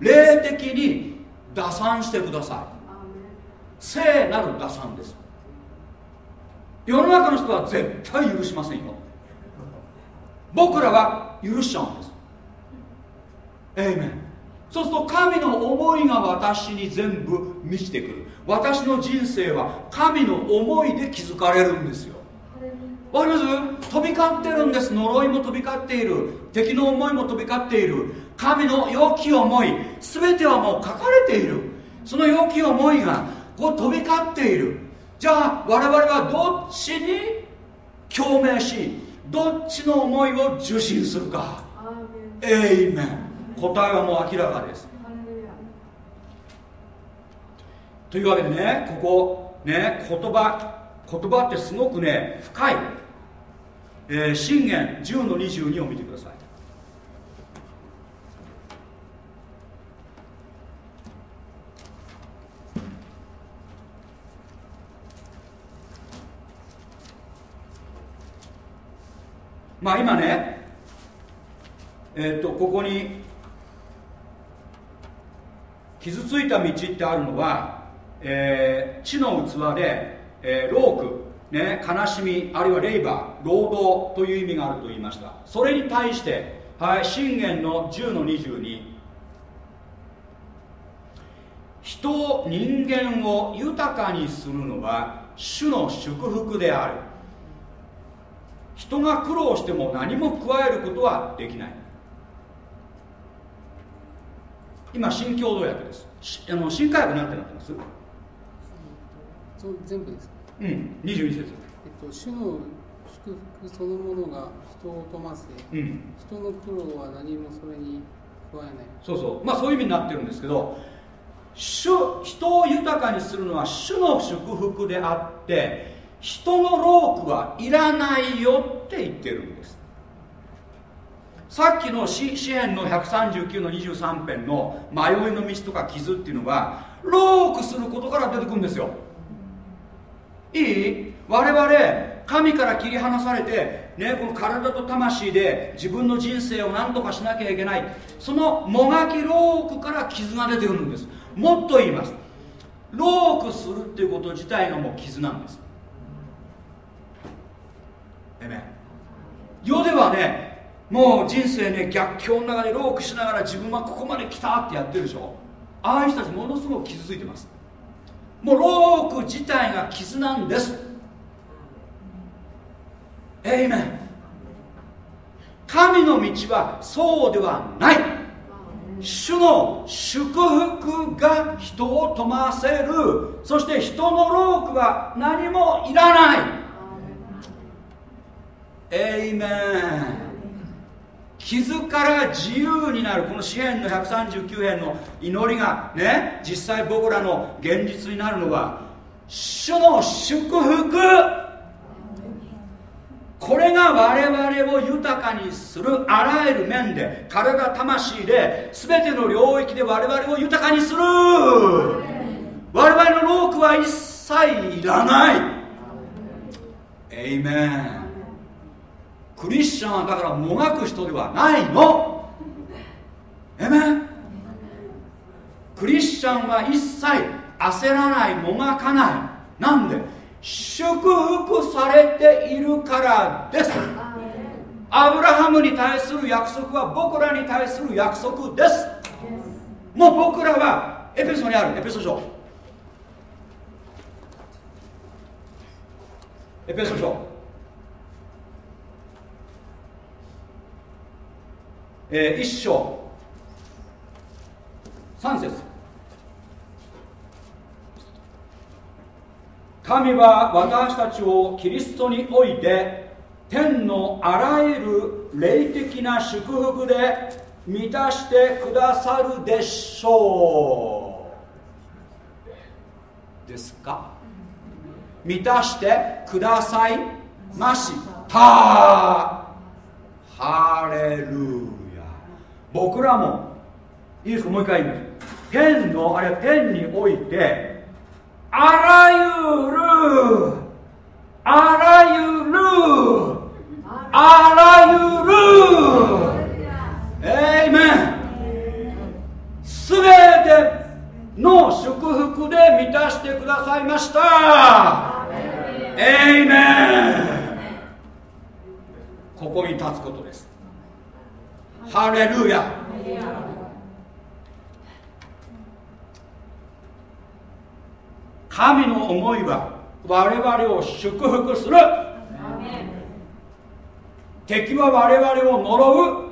霊的に打算してください。聖なる打算です。世の中の人は絶対許しませんよ。僕らは許しちゃうんです。エイメンそうすると神の思いが私に全部満ちてくる。私の人生は神の思いで築かれるんですよ。わかります？飛び交ってるんです。呪いも飛び交っている。敵の思いも飛び交っている。神の良き思い。全てはもう書かれている。その良き思いがこう飛び交っている。じゃあ我々はどっちに共鳴しどっちの思いを受信するか。エイメン答えはもう明らかですというわけでねここね言葉言葉ってすごくね深い、えー、信玄10の22を見てください。まあ今ねえっ、とここに傷ついた道ってあるのは、えー、地の器で、えー、ローク、ね、悲しみあるいはレイバー労働という意味があると言いました。それに対して、はい、信玄の10の22人人間を豊かにするのは主の祝福である。人が苦労しても何も加えることはできない。今新共同訳です。あの新科学なんてなってます？そう全部ですか？うん。22節。えっと主の祝福そのものが人を富ませうん。人の苦労は何もそれに加えない。そうそう。まあそういう意味になってるんですけど主人を豊かにするのは主の祝福であって人の労苦はいらないよって言ってるんです。さっきの詩詩篇の139の23編の迷いの道とか傷っていうのは労苦することから出てくるんですよいい？我々神から切り離されて、ね、この体と魂で自分の人生を何とかしなきゃいけない。そのもがき労苦から傷が出てくるんです。もっと言います。労苦するっていうこと自体がもう傷なんです。えめ世ではねもう人生ね逆境の中で労苦しながら自分はここまで来たってやってるでしょ。ああいう人たちものすごく傷ついてます。もうローク自体が傷なんです。エイメン神の道はそうではない。主の祝福が人を富ませる。そして人のロークは何もいらない。エイメン傷から自由になるこの詩篇の139編の祈りがね実際僕らの現実になるのは主の祝福。これが我々を豊かにするあらゆる面で体魂で全ての領域で我々を豊かにする。我々のロークは一切いらない。エイメンクリスチャンはだからもがく人ではないの。エメンクリスチャンは一切焦らないもがかない。なんで？祝福されているからです。アブラハムに対する約束は僕らに対する約束です。もう僕らはエペソにある。エペソ書。エペソ書。えー、一章。三節。神は私たちをキリストにおいて天のあらゆる霊的な祝福で満たしてくださるでしょう。ですか？満たしてくださいました。ハレルヤ。僕らもいいですか？もう一回言います。天のあれは天においてあらゆるあらゆるあらゆるエイメン。すべての祝福で満たしてくださいました。エイメン。ここに立つことですハレルヤ神の思いは我々を祝福する。敵は我々を呪う。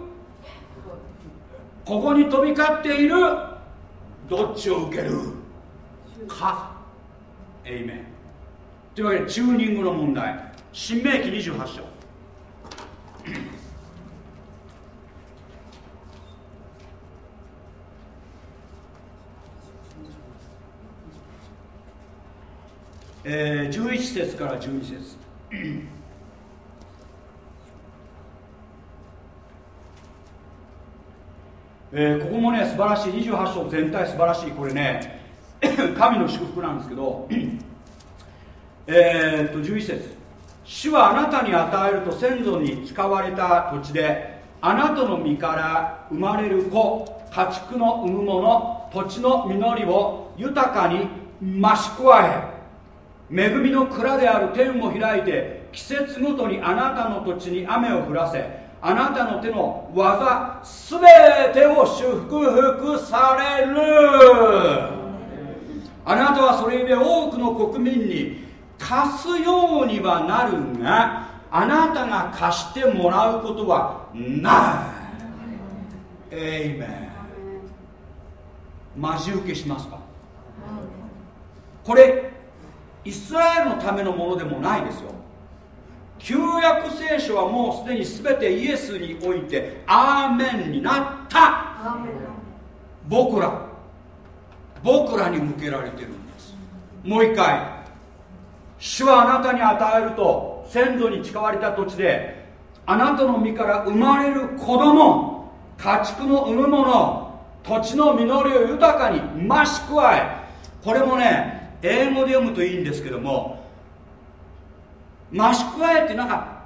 ここに飛び交っている。どっちを受ける？か。エイメンというわけでチューニングの問題。新明記28章。えー、11節から12節。えー、ここもね素晴らしい。28章全体素晴らしい。これね 神の祝福なんですけど。えっと11節。主はあなたに与えると先祖に誓われた土地であなたの身から生まれる子家畜の産むもの土地の実りを豊かに増し加え恵みの蔵である天を開いて季節ごとにあなたの土地に雨を降らせあなたの手の技すべてを祝福される。あなたはそれゆえ多くの国民に貸すようにはなるがあなたが貸してもらうことはない。エイメン待ち受けしますか？これイスラエルのためのものでもないですよ。旧約聖書はもうすでに全てイエスにおいてアーメンになった。僕ら。僕らに向けられてるんです。もう一回。主はあなたに与えると先祖に誓われた土地であなたの身から生まれる子供家畜の産むもの土地の実りを豊かに増し加えこれもね英語で読むといいんですけども増し加えってなんか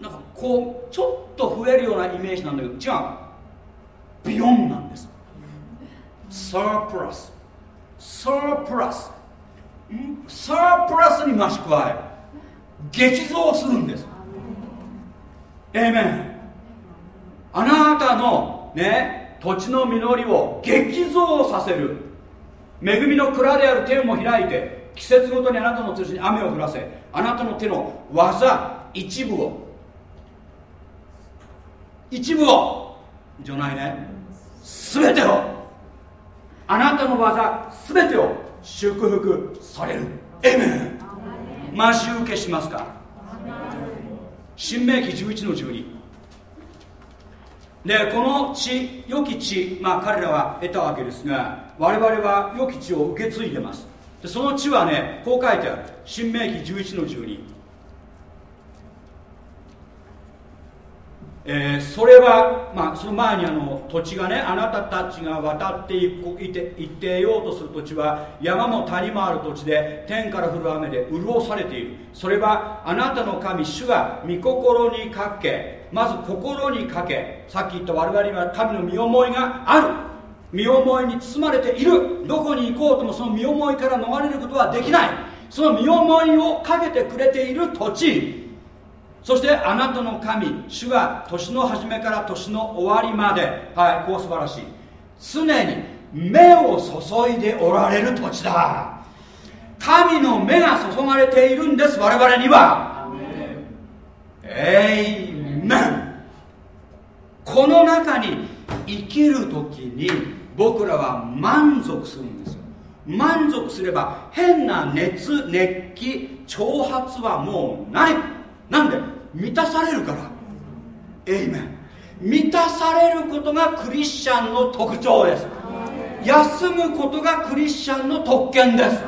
なんかこうちょっと増えるようなイメージなんだけど違う。ビヨンなんです。サープラスサープラスサープラスに増し加え激増するんです。エイメンあなたのね土地の実りを激増させる。恵みの蔵である天を開いて季節ごとにあなたの通に雨を降らせあなたの手の技一部を一部をじゃないね。全てをあなたの技全てを祝福される。エメン増し受けしますか？新明記11の12でこの地良き地、まあ、彼らは得たわけですが我々は良き地を受け継いでます。でその地はねこう書いてある。新明記11の12えーそれは、まあ、その前にあの土地がねあなたたちが渡っていくいて行ってようとする土地は山も谷もある土地で天から降る雨で潤されている。それはあなたの神主が御心にかけまず心にかけさっき言った我々には神の身思いがある。身思いに包まれている。どこに行こうともその身思いから逃れることはできない。その身思いをかけてくれている土地。そしてあなたの神主が年の初めから年の終わりまではいこう素晴らしい。常に目を注いでおられる土地だ。神の目が注がれているんです我々には。エイメン。この中に生きる時に僕らは満足するんですよ。満足すれば変な熱熱気挑発はもうない。なんで？満たされるから。エイメン満たされることがクリスチャンの特徴です。休むことがクリスチャンの特権です。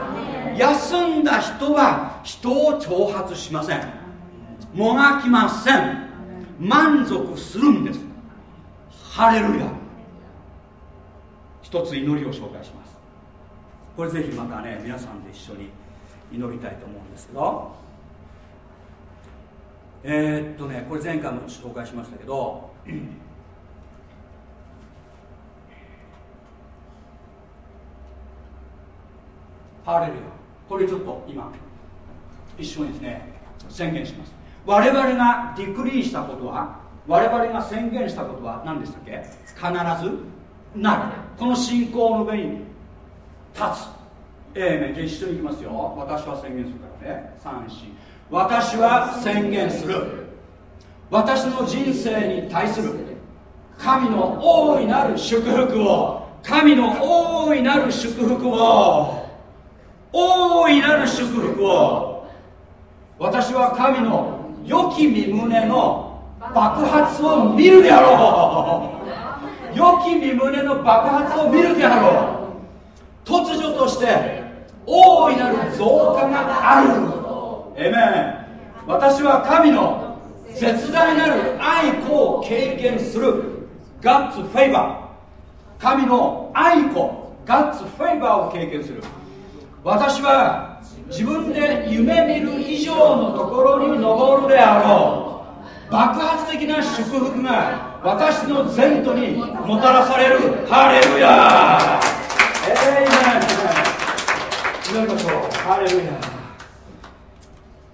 休んだ人は人を挑発しません。もがきません。満足するんです。ハレルヤ。一つ祈りを紹介します。これぜひまたね皆さんで一緒に祈りたいと思うんですけど。えーっとねこれ前回も紹介しましたけど ハレルヤ。これちょっと今一緒にですね宣言します。我々がディクリーしたことは我々が宣言したことは何でしたっけ？必ずなる。この信仰の上に立つ。ええねじゃあ一緒にいきますよ。私は宣言するからね。3 4私は宣言する。私の人生に対する神の大いなる祝福を神の大いなる祝福を大いなる祝福を私は神の良き身胸の爆発を見るであろう。良き身胸の爆発を見るであろう。突如として大いなる増加がある。エメン私は神の絶大なる愛子を経験する。ガッツフェイバー神の愛子ガッツフェイバーを経験する。私は自分で夢見る以上のところに登るであろう。爆発的な祝福が私の前途にもたらされる。ハレルヤエイメン祈りましょう。ハレルヤ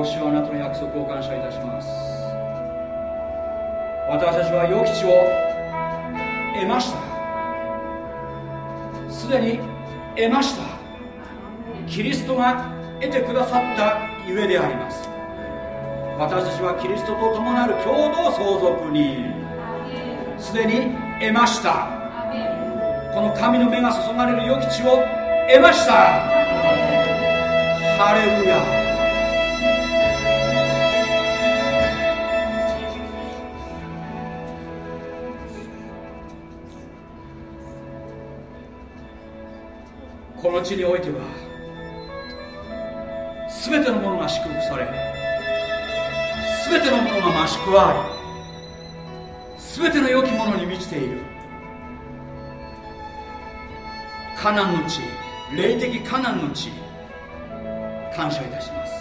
お主はあなたの約束を感謝いたします。私たちは良き地を得ました。すでに得ました。キリストが得てくださったゆえであります。私たちはキリストと共なる共同相続にすでに得ました。この神の目が注がれる良き地を得ました。ハレルヤ。この地においては全てのものが祝福され全てのものが増し加わり全ての良きものに満ちている。カナンの地霊的カナンの地感謝いたします。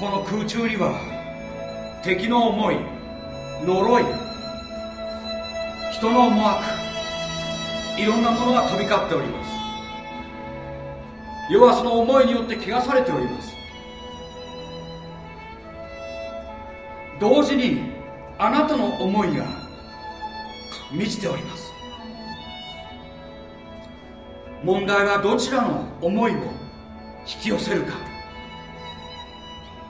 この空中には敵の思い呪い人の思惑いろんなものが飛び交っております。世はその思いによって汚されております。同時にあなたの思いが満ちております。問題はどちらの思いを引き寄せるか。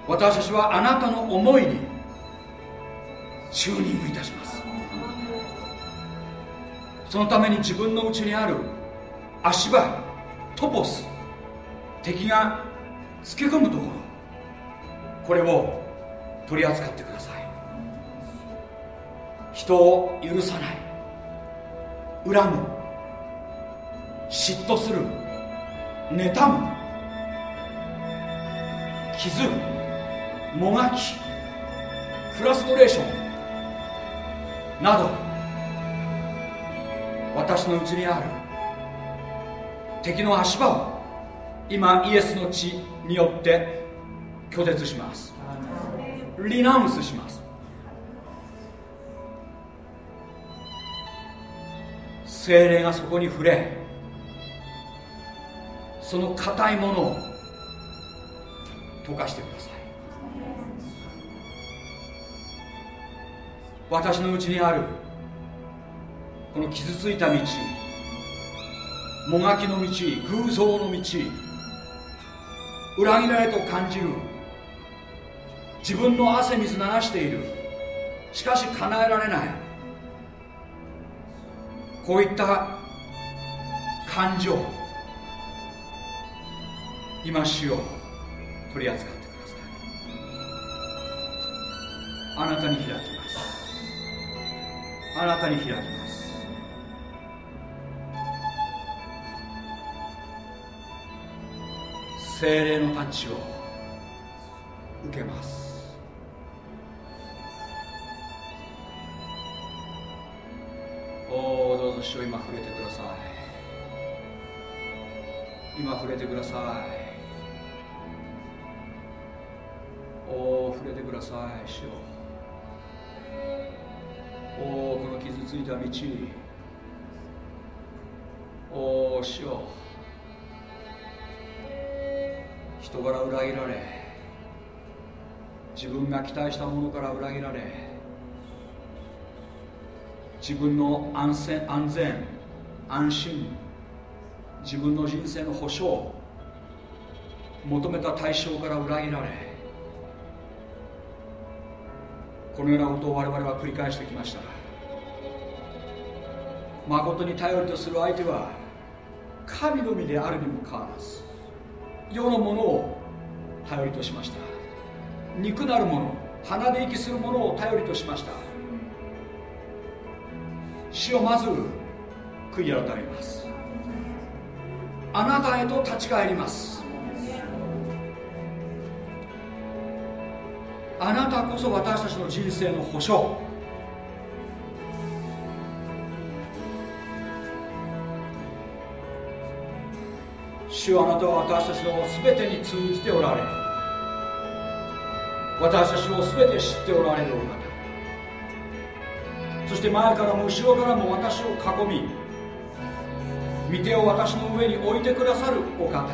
私たちはあなたの思いにチューニングいたします。そのために自分の内にある足場トポス敵がつけ込むところこれを取り扱ってください。人を許さない。恨む。嫉妬する。妬む。傷もがき。フラストレーション。など。私のうちにある。敵の足場を今イエスの血によって拒絶します。リナウンスします。精霊がそこに触れその硬いものを溶かしてください。私のうちにあるこの傷ついた道もがきの道偶像の道裏切られと感じる自分の汗水流している。しかし叶えられない。こういった感情今主を取り扱ってください。あなたに開きます。あなたに開きます。精霊のタッチを受けます。おおどうぞ主を今触れてください。今触れてください。おお触れてください主を。おおこの傷ついた道。おお主よ人から裏切られ自分が期待したものから裏切られ自分の安全安全安心自分の人生の保障求めた対象から裏切られこのようなことを我々は繰り返してきました。誠に頼りとする相手は神のみであるにもかかわらず世のものを頼りとしました。肉なるもの鼻で息するものを頼りとしました。死をまず悔い改めます。あなたへと立ち返ります。あなたこそ私たちの人生の保証。主はあなたは私たちの全てに通じておられる私たちを全て知っておられるお方。そして前からも後ろからも私を囲み御手を私の上に置いてくださるお方。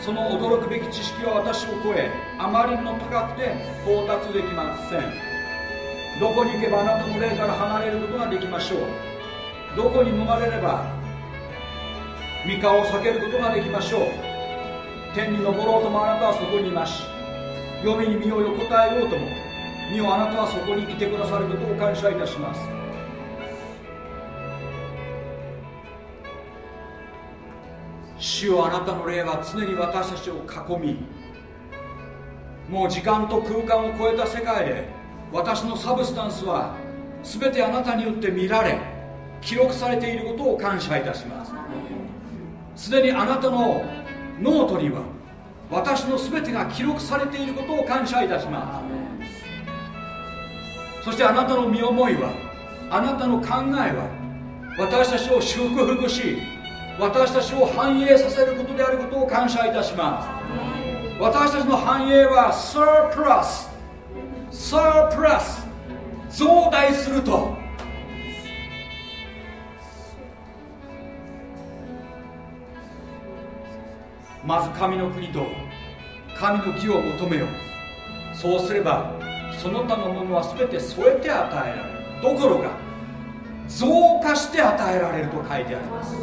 その驚くべき知識は私を超えあまりにも高くて到達できません。どこに行けばあなたの霊から離れることができましょう。どこに逃れれば三河を避けることができましょう。天に昇ろうともあなたはそこにいまし黄泉に身を横たえようとも身をあなたはそこにいてくださることを感謝いたします。主よあなたの霊は常に私たちを囲みもう時間と空間を超えた世界で私の substance は全てあなたによって見られ記録されていることを感謝いたします。すでにあなたのノートには私の全てが記録されていることを感謝いたします。そしてあなたの身思いはあなたの考えは私たちを祝福し私たちを繁栄させることであることを感謝いたします。私たちの繁栄はサープラス。サープラス。増大するとまず神の国と神の義を求めよう。そうすればその他のものは全て添えて与えられる。どころか増加して与えられると書いてあります。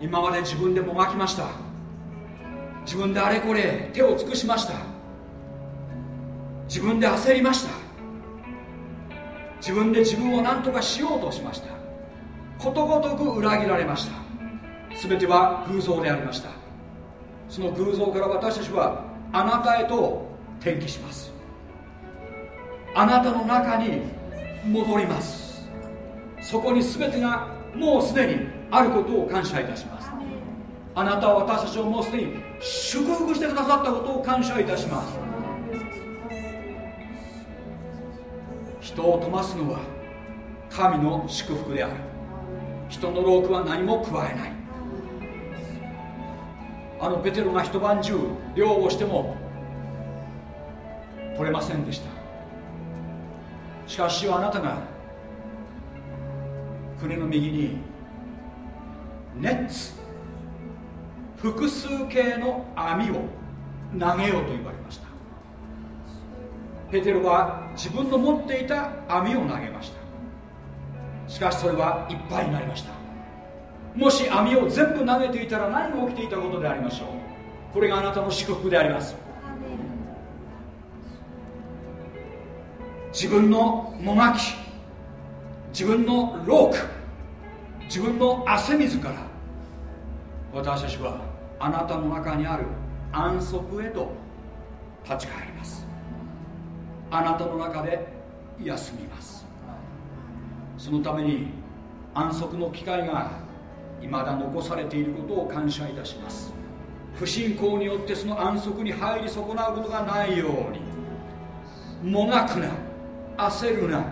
今まで自分でもがきました。自分であれこれ手を尽くしました。自分で焦りました。自分で自分を何とかしようとしました。ことごとく裏切られました。全ては偶像でありました。その偶像から私たちはあなたへと転記します。あなたの中に戻ります。そこに全てがもうすでにあることを感謝いたします。あなたは私たちをもうすでに祝福してくださったことを感謝いたします。人を富ますのは神の祝福である。人の労苦は何も加えない。あのペテロが一晩中漁をしても取れませんでした。しかしあなたが船の右にネッツ複数形の網を投げようと言われました。ペテロは自分の持っていた網を投げました。しかしそれはいっぱいになりました。もし網を全部投げていたら何が起きていたことでありましょう。これがあなたの祝福であります。自分のもがき自分の労苦自分の汗水から私たちはあなたの中にある安息へと立ち返ります。あなたの中で休みます。そのために安息の機会が未だ残されていることを感謝いたします。不信仰によってその安息に入り損なうことがないようにもがくな焦るな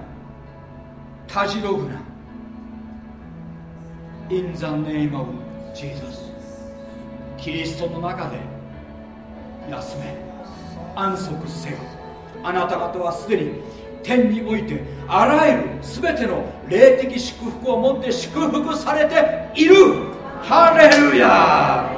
たじろぐな。In the name of Jesus. キリストの中で休め。安息せよ。あなた方はすでに天においてあらゆる全ての霊的祝福をもって祝福されている。ハレルヤ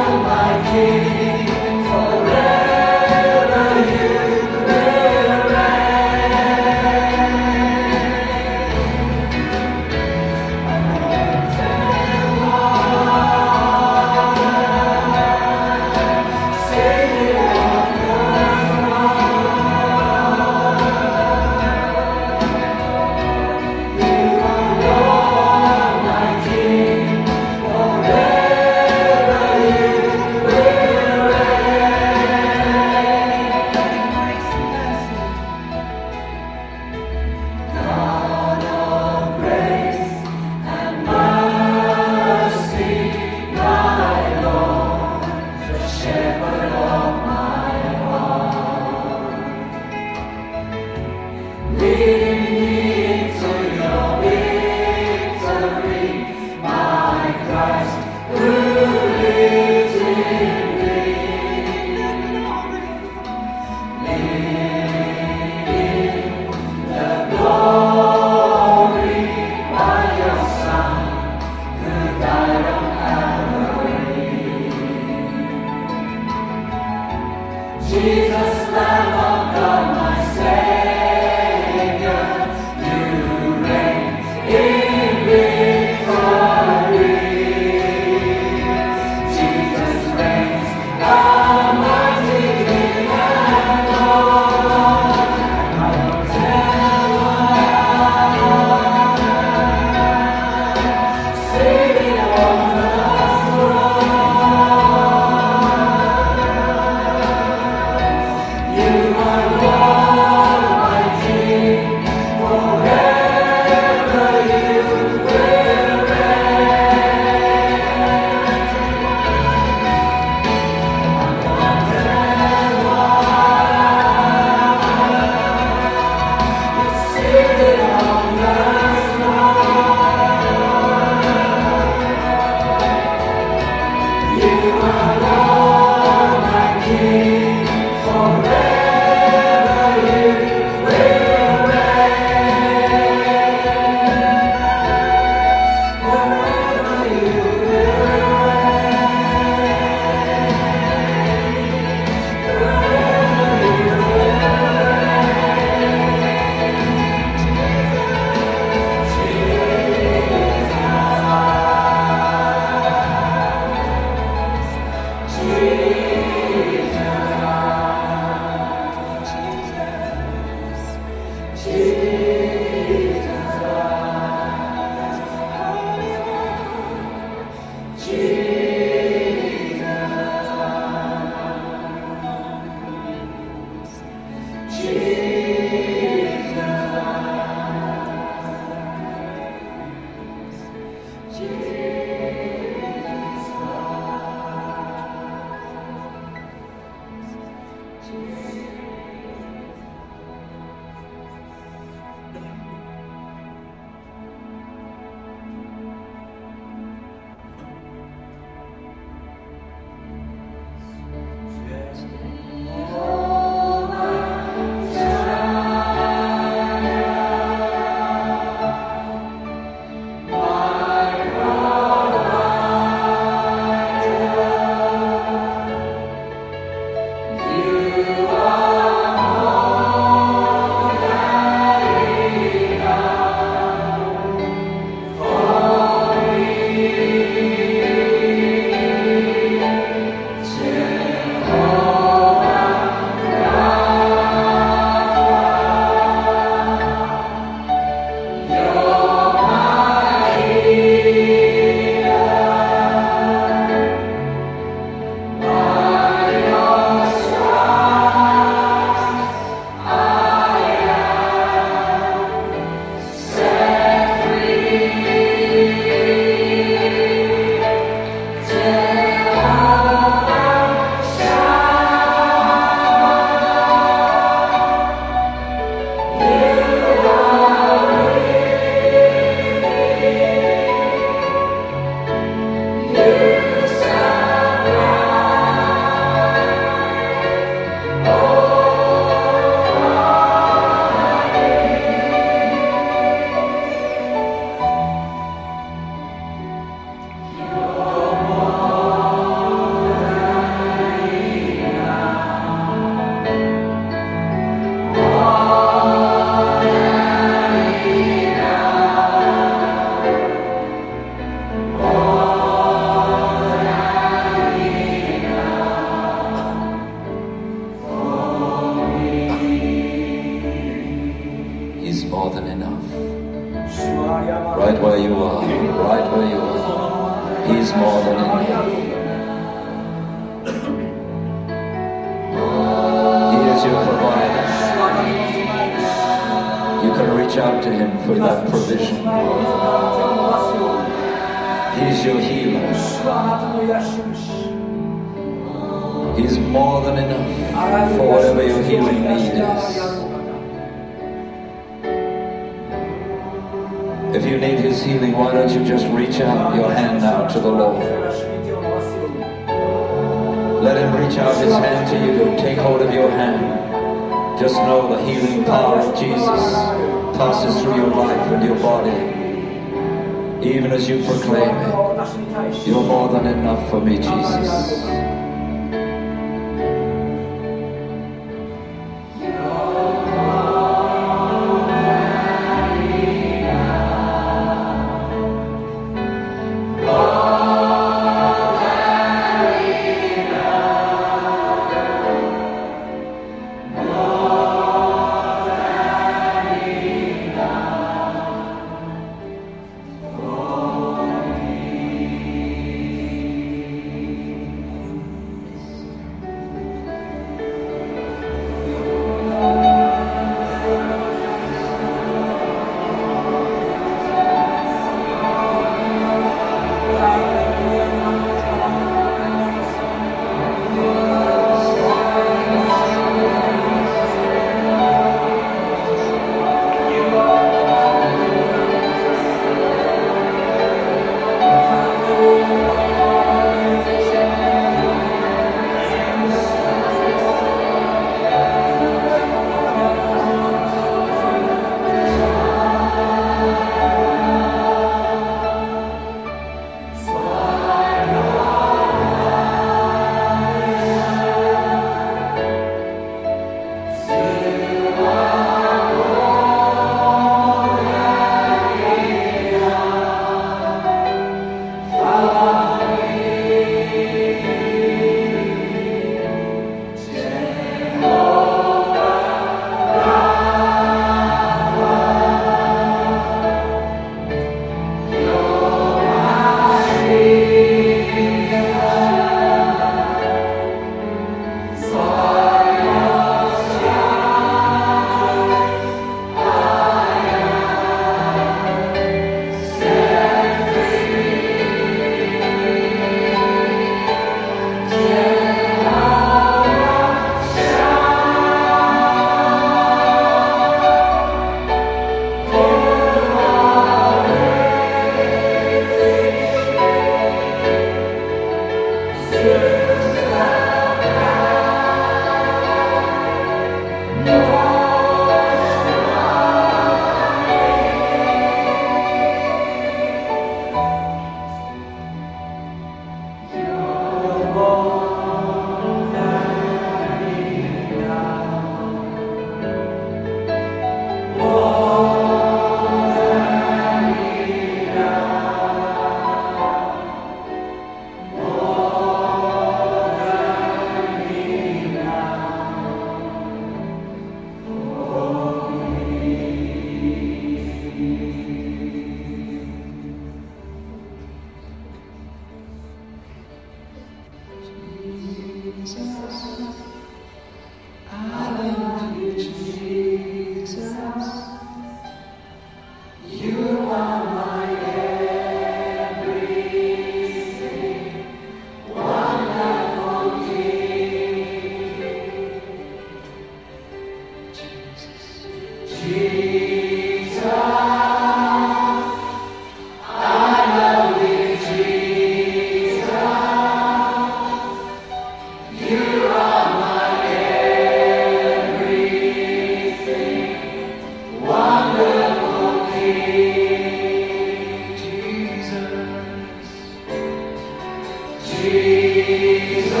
Jesus.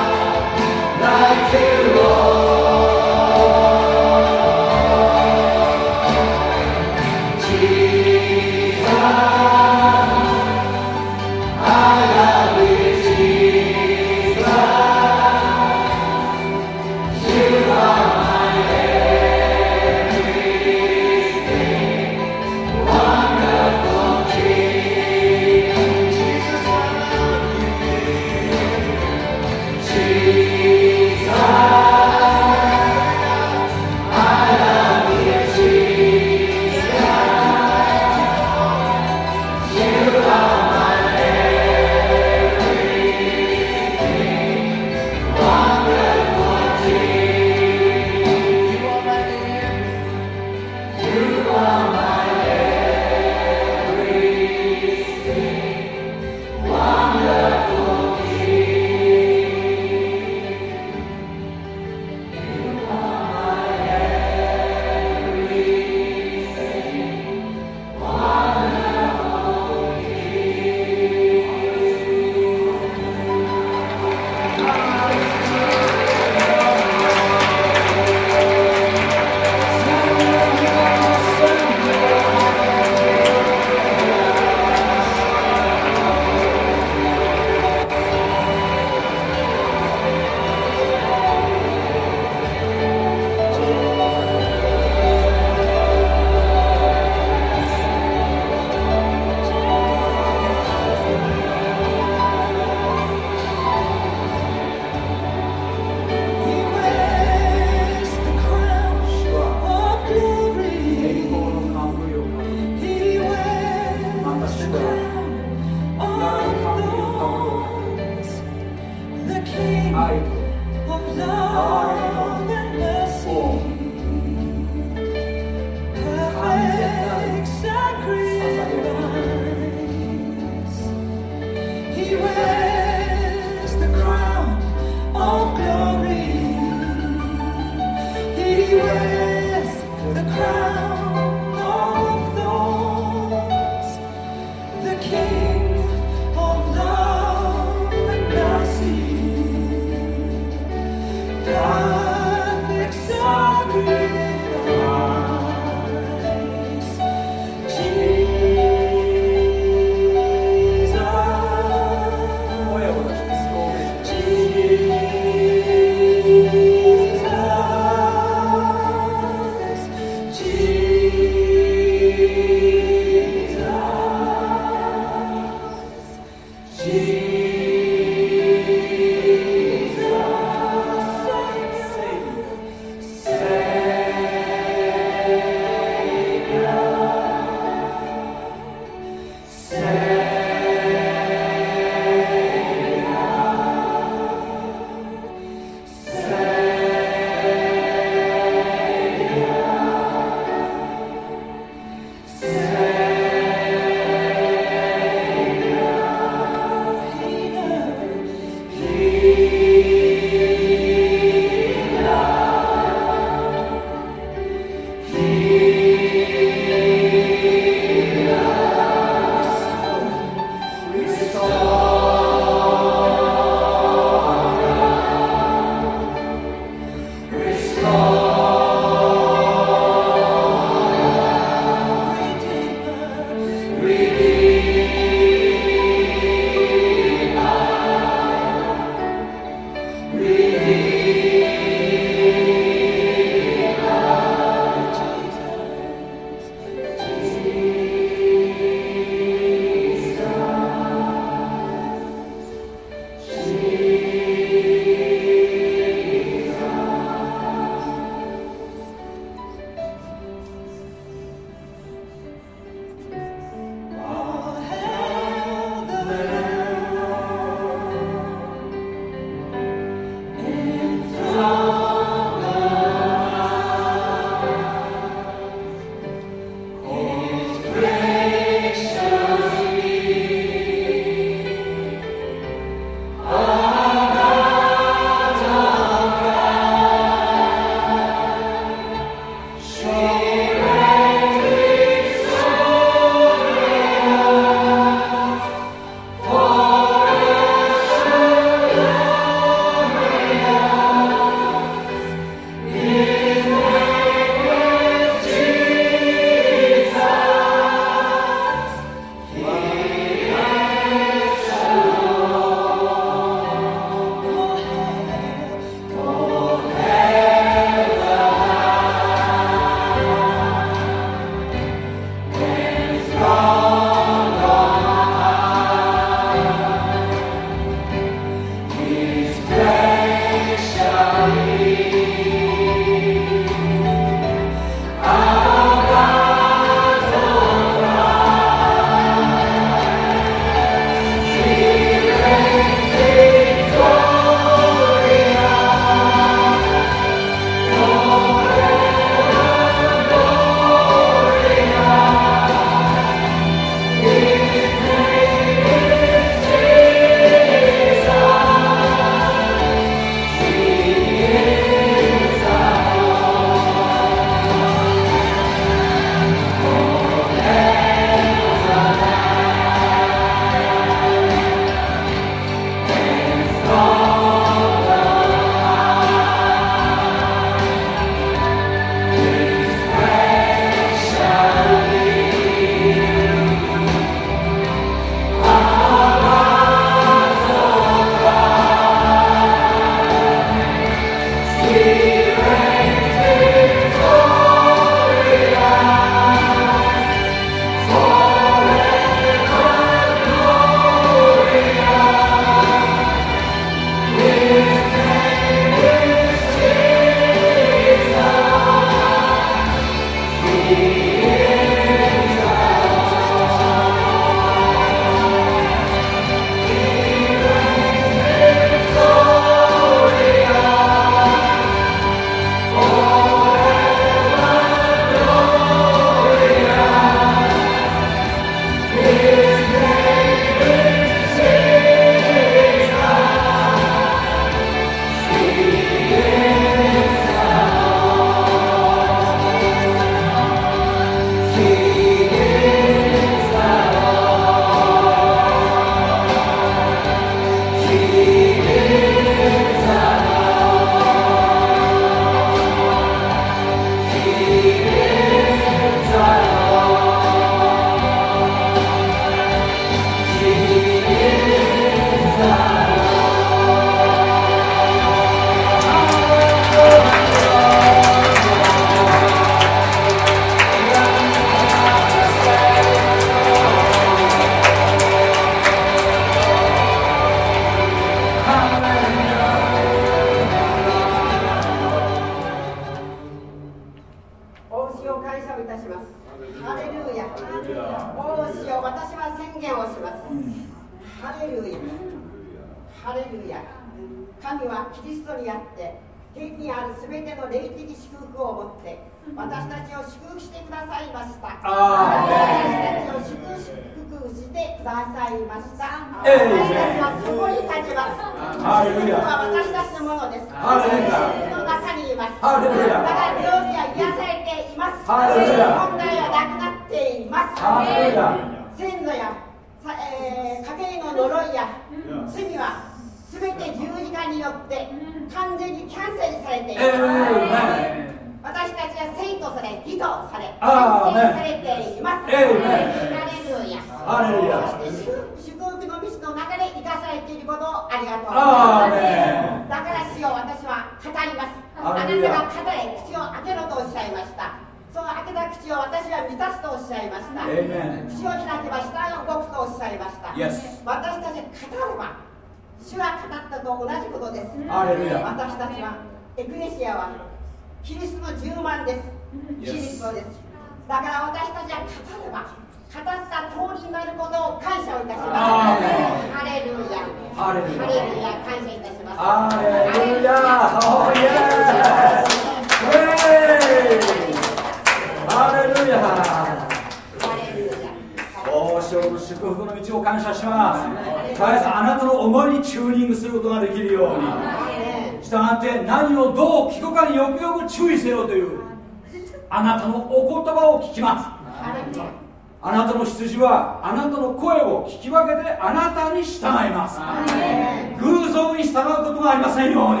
ように。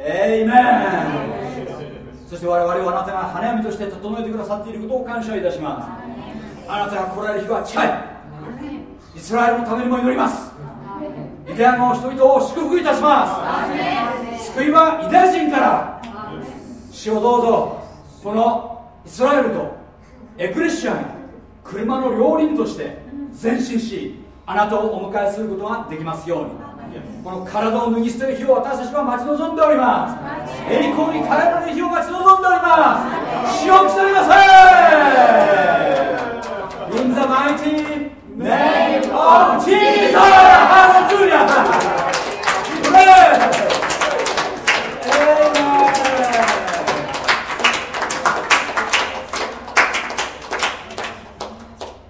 エイメンそして我々はあなたが花嫁として整えてくださっていることを感謝いたします。あなたが来られる日は近い。イスラエルのためにも祈ります。イデアの人々を祝福いたします。救いはイデア人から。主をどうぞ。このイスラエルとエクレシアが車の両輪として前進しあなたをお迎えすることができますように。この体を脱ぎ捨てる日を私たちは待ち望んでおります。栄光に変えられる日を待ち望んでおります。死を刻みません。In the mighty name of や